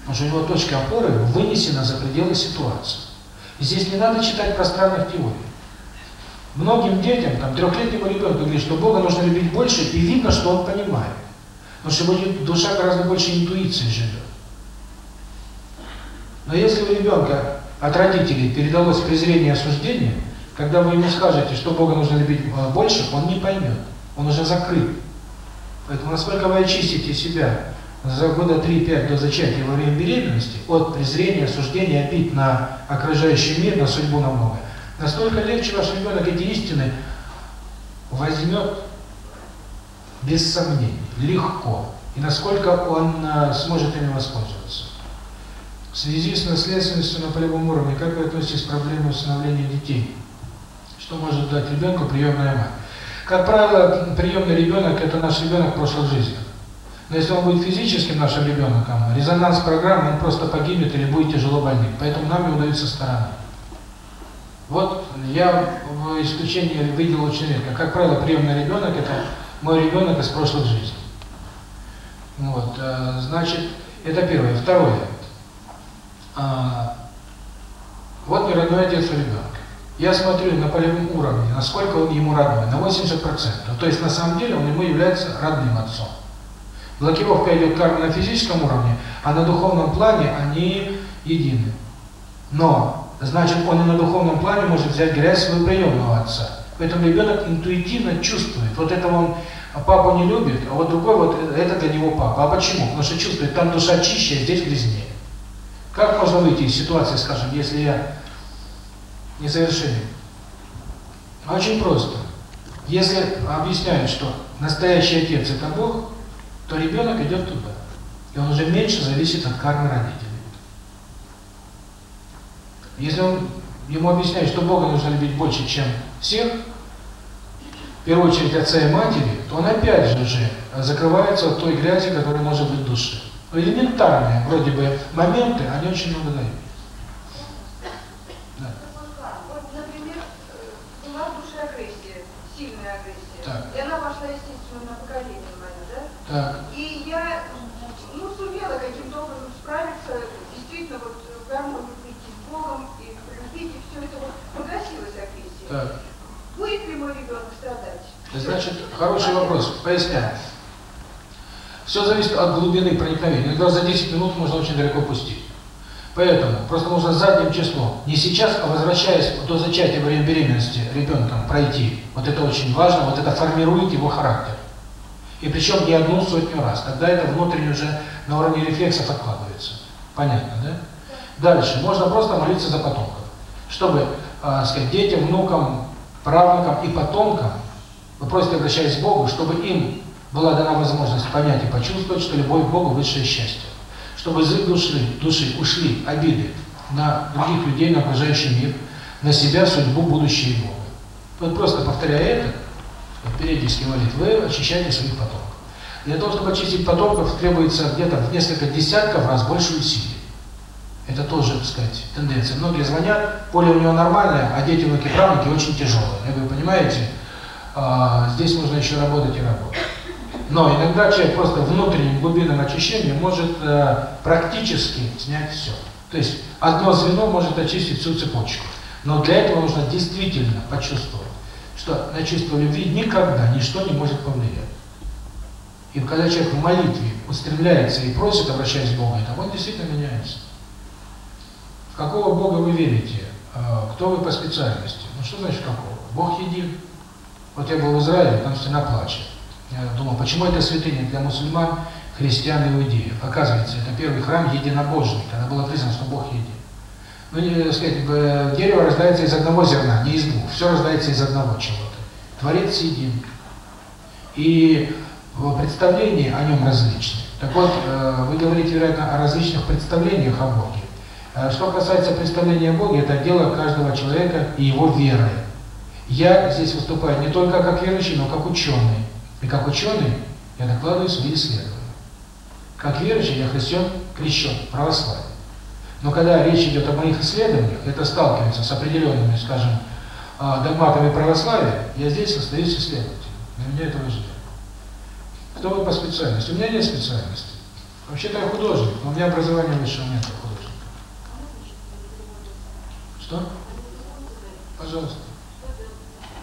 Потому что у него точка опоры вынесена за пределы ситуации. И здесь не надо читать пространных теорий. Многим детям, там, трехлетнему ребенку говорит, что Бога нужно любить больше, и видно, что он понимает. Потому что его душа гораздо больше интуиции живет. Но если у ребенка от родителей передалось презрение и осуждение, когда вы ему скажете, что Бога нужно любить э, больше, он не поймет. Он уже закрыт. Поэтому насколько вы очистите себя за года 3-5 до зачатия во время беременности от презрения, осуждения, обид на окружающий мир, на судьбу, на многое, настолько легче ваш ребенок эти истины возьмет без сомнений, легко, и насколько он э, сможет ими воспользоваться. В связи с наследственностью на полевом уровне, как вы относитесь к проблеме усыновления детей? Что может дать ребенку приемная мать? Как правило, приемный ребенок – это наш ребенок прошлой жизни. Но если он будет физическим нашим ребенком, резонанс программы, он просто погибнет или будет тяжело больным. Поэтому нам его дают со стороны. Вот я в исключении видел очень редко. Как правило, приемный ребенок – это мой ребенок из прошлых жизней. Вот, э, значит, это первое. Второе. А, вот не родной отец у ребенка. Я смотрю на полевом уровне, насколько он ему родной, на 80%. То есть на самом деле он ему является родным отцом. Блокировка идет карма на физическом уровне, а на духовном плане они едины. Но, значит, он и на духовном плане может взять грязь своего приемного отца. Поэтому ребенок интуитивно чувствует. Вот это он папу не любит, а вот другой вот это для него папа. А почему? Потому что чувствует, там душа чище, а здесь грязнее. Как можно выйти из ситуации, скажем, если я несовершенен? Очень просто. Если объясняют, что настоящий отец – это Бог, то ребенок идет туда. И он уже меньше зависит от кармы родителей. Если он ему объясняет, что Бога нужно любить больше, чем всех, в первую очередь отца и матери, то он опять же же закрывается от той грязи, которая может быть в душе. Но элементарные, вроде бы, моменты, они очень много дают. Да. Вот, например, э, была в душе агрессия, сильная агрессия. Так. И она пошла, естественно, на поколение мое, да? Так, И я, ну, сумела каким-то образом справиться, действительно, вот, в гармонию прийти с Богом и полюбить, и все это вот погасилась агрессия. так. Будет ли мой ребенок страдать? Значит, хороший вопрос. Поясняю. Все зависит от глубины проникновения. Иногда за 10 минут можно очень далеко пустить. Поэтому просто нужно задним числом, не сейчас, а возвращаясь до зачатия во время беременности ребенком пройти. Вот это очень важно, вот это формирует его характер. И причем не одну сотню раз. Тогда это внутренне уже на уровне рефлексов откладывается. Понятно, да? Дальше. Можно просто молиться за потомков. Чтобы, э, сказать, детям, внукам, правнукам и потомкам, вы просите, обращаясь к Богу, чтобы им была дана возможность понять и почувствовать, что любовь к Богу – высшее счастье. Чтобы из их души, души ушли обиды на других людей, на окружающий мир, на себя, судьбу, будущее Бога. Вот просто повторяя это, периодически молитв, вы очищаете своих потомков. Для того, чтобы очистить потомков, требуется где-то в несколько десятков раз больше усилий. Это тоже, так сказать, тенденция. Многие звонят, поле у него нормальное, а дети, внуки, правнуки очень тяжелые. Я говорю, понимаете, а, здесь нужно еще работать и работать. Но иногда человек просто внутренним глубинным очищением может э, практически снять все. То есть одно звено может очистить всю цепочку. Но для этого нужно действительно почувствовать, что на чувство любви никогда ничто не может повлиять. И когда человек в молитве устремляется и просит, обращаясь к Богу, это он действительно меняется. В какого Бога вы верите? А, Кто вы по специальности? Ну что значит какого? Бог един. Вот я был в Израиле, там стена плачет. Я думал, почему это святыня для мусульман, христиан и иудеев? Оказывается, это первый храм единобожный, когда было признано, что Бог един. Ну, не сказать, э, дерево рождается из одного зерна, не из двух. Все рождается из одного чего-то. Творец един. И в представлении о нем различны. Так вот, э, вы говорите, вероятно, о различных представлениях о Боге. Э, Что касается представления о Боге, это дело каждого человека и его веры. Я здесь выступаю не только как верующий, но как ученый. И как ученый я докладываю свои исследования. Как верующий я христиан, крещен, православие. Но когда речь идет о моих исследованиях, это сталкивается с определенными, скажем, а, догматами православия, я здесь остаюсь исследователем. Для меня это важно. Кто вы по специальности? У меня нет специальности. Вообще-то я художник, но у меня образования высшего нет художника. Что? Пожалуйста.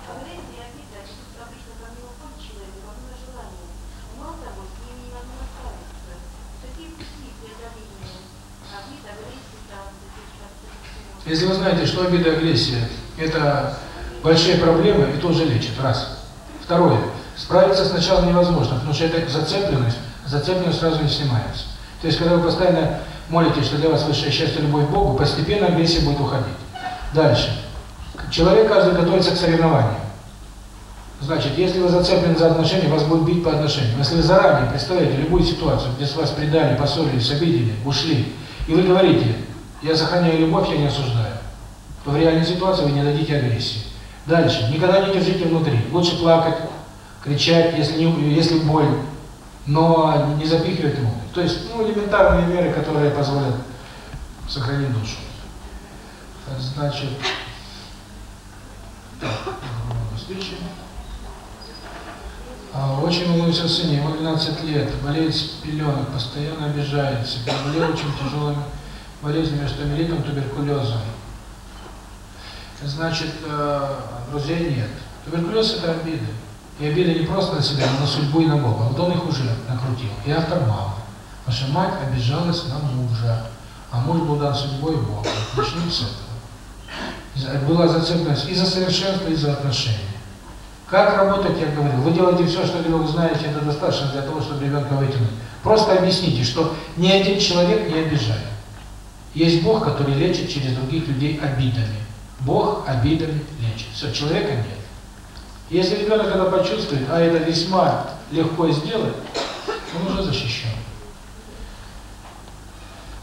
Агрессия и обида – обычно проблема в человека, во желание. Мало того, с ними не надо справиться. Какие пути преодоления обид, агрессии, травм, Если вы знаете, что обида и агрессия – это большие проблемы, это уже лечит. Раз. Второе. Справиться сначала невозможно, потому что эта зацепленность зацепленность сразу не снимается. То есть, когда вы постоянно молитесь, что для вас высшее счастье, любовь к Богу, постепенно агрессия будет уходить. Дальше. Человек каждый готовится к соревнованию. Значит, если вы зацеплены за отношения, вас будут бить по отношениям. Если вы заранее представляете любую ситуацию, где с вас предали, поссорились, обидели, ушли, и вы говорите, я сохраняю любовь, я не осуждаю, в реальной ситуации вы не дадите агрессии. Дальше. Никогда не держите внутри. Лучше плакать, кричать, если, не, если боль, но не запихивать внутрь. То есть, ну, элементарные меры, которые позволят сохранить душу. Значит, встречи. А, очень о сыне, ему 12 лет, болеет с пеленок, постоянно обижается, переболел очень тяжелыми болезнями, стомилитом, туберкулезом. Значит, э, друзей нет. Туберкулез – это обиды. И обиды не просто на себя, но на судьбу и на Бога. Вот он их уже накрутил. И автор мама. Наша мать обижалась на мужа, а муж был дан судьбой Бога. Начнем с этого. Была зацепленность и за совершенство, и за отношения. Как работать, я говорил, вы делаете все, что вы знаете, это достаточно для того, чтобы ребенка вытянуть. Просто объясните, что ни один человек не обижает. Есть Бог, который лечит через других людей обидами. Бог обидами лечит. Все, человека нет. Если ребенок это почувствует, а это весьма легко сделать, он уже защищен.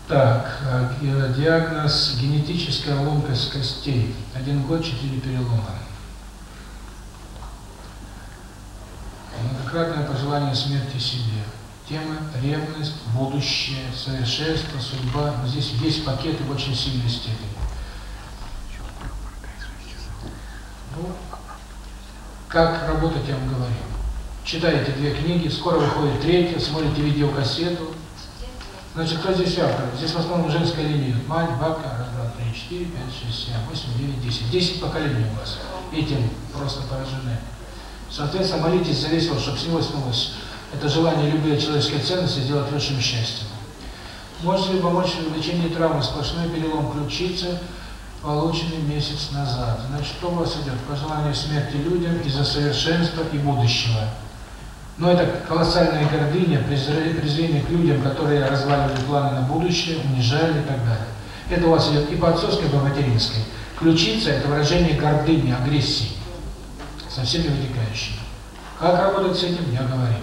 Так, э, диагноз генетическая ломкость костей. Один год, четыре перелома. Многократное пожелание смерти себе. Тема ревность, будущее, совершенство, судьба. Но здесь весь пакет в очень сильной степени. Ну, как работать, я вам говорю. Читаете две книги, скоро выходит третья, смотрите видеокассету. Значит, кто здесь автор? Здесь в основном женская линия. Мать, бабка, раз, два, три, четыре, пять, шесть, семь, восемь, девять, десять. Десять поколений у вас. Этим просто поражены. Соответственно, молитесь за весь чтобы него снялось это желание любые человеческие ценности сделать высшим счастьем. Можете ли помочь в лечении травмы, сплошной перелом ключицы, полученный месяц назад. Значит, что у вас идет? Пожелание смерти людям из-за совершенства и будущего. Но это колоссальная гордыня, презрение к людям, которые разваливали планы на будущее, унижали и так далее. Это у вас идет и по отцовской, и по материнской. Ключица – это выражение гордыни, агрессии, со всеми вытекающими. Как работать с этим, я говорил.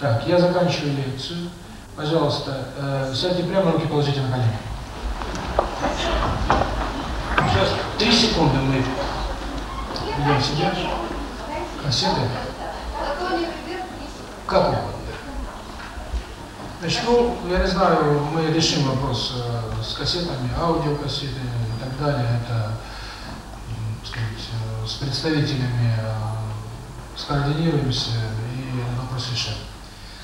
Так, я заканчиваю лекцию. Пожалуйста, э, сядьте прямо, руки положите на колени. Сейчас, три секунды мы идем себя. Кассеты? Как угодно. Значит, ну, я не знаю, мы решим вопрос э, с кассетами, аудиокассеты и так далее. Это, сказать, э, с представителями э, скоординируемся и вопрос решаем.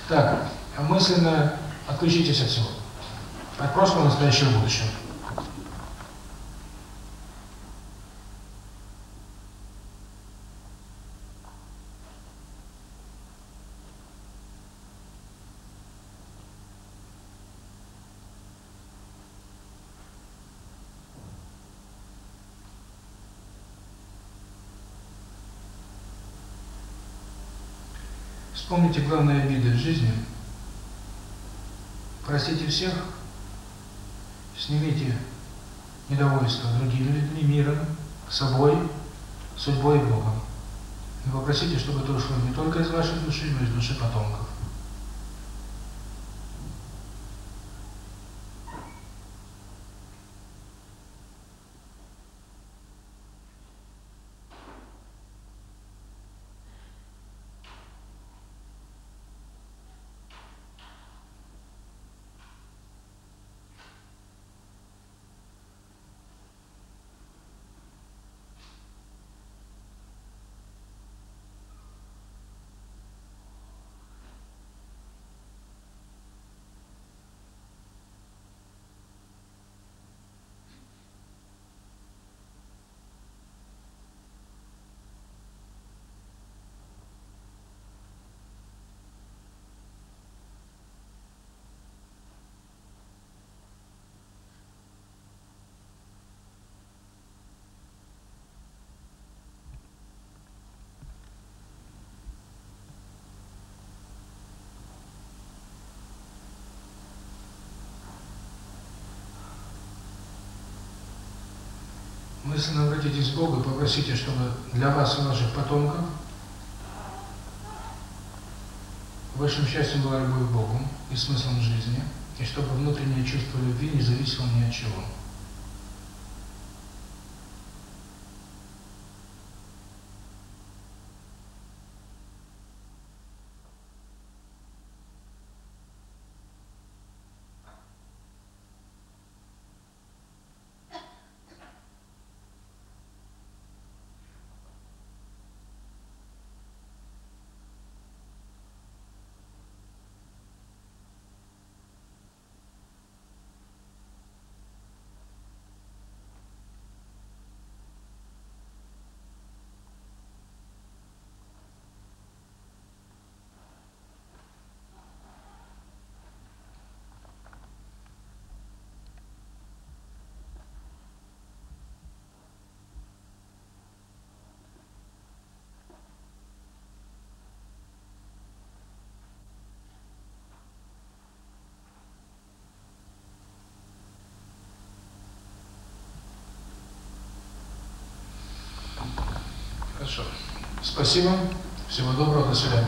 Так, мысленно отключитесь от всего. От прошлого, настоящего, будущего. Вспомните главные обиды в жизни. Простите всех, снимите недовольство другими людьми, миром, собой, судьбой и Богом. И попросите, чтобы это ушло не только из вашей души, но и из души потомков. Мысленно обратитесь к Богу и попросите, чтобы для вас и ваших потомков Высшим счастьем была любовь к Богу и смыслом жизни, и чтобы внутреннее чувство любви не зависело ни от чего. Хорошо. Спасибо. Всего доброго. До свидания.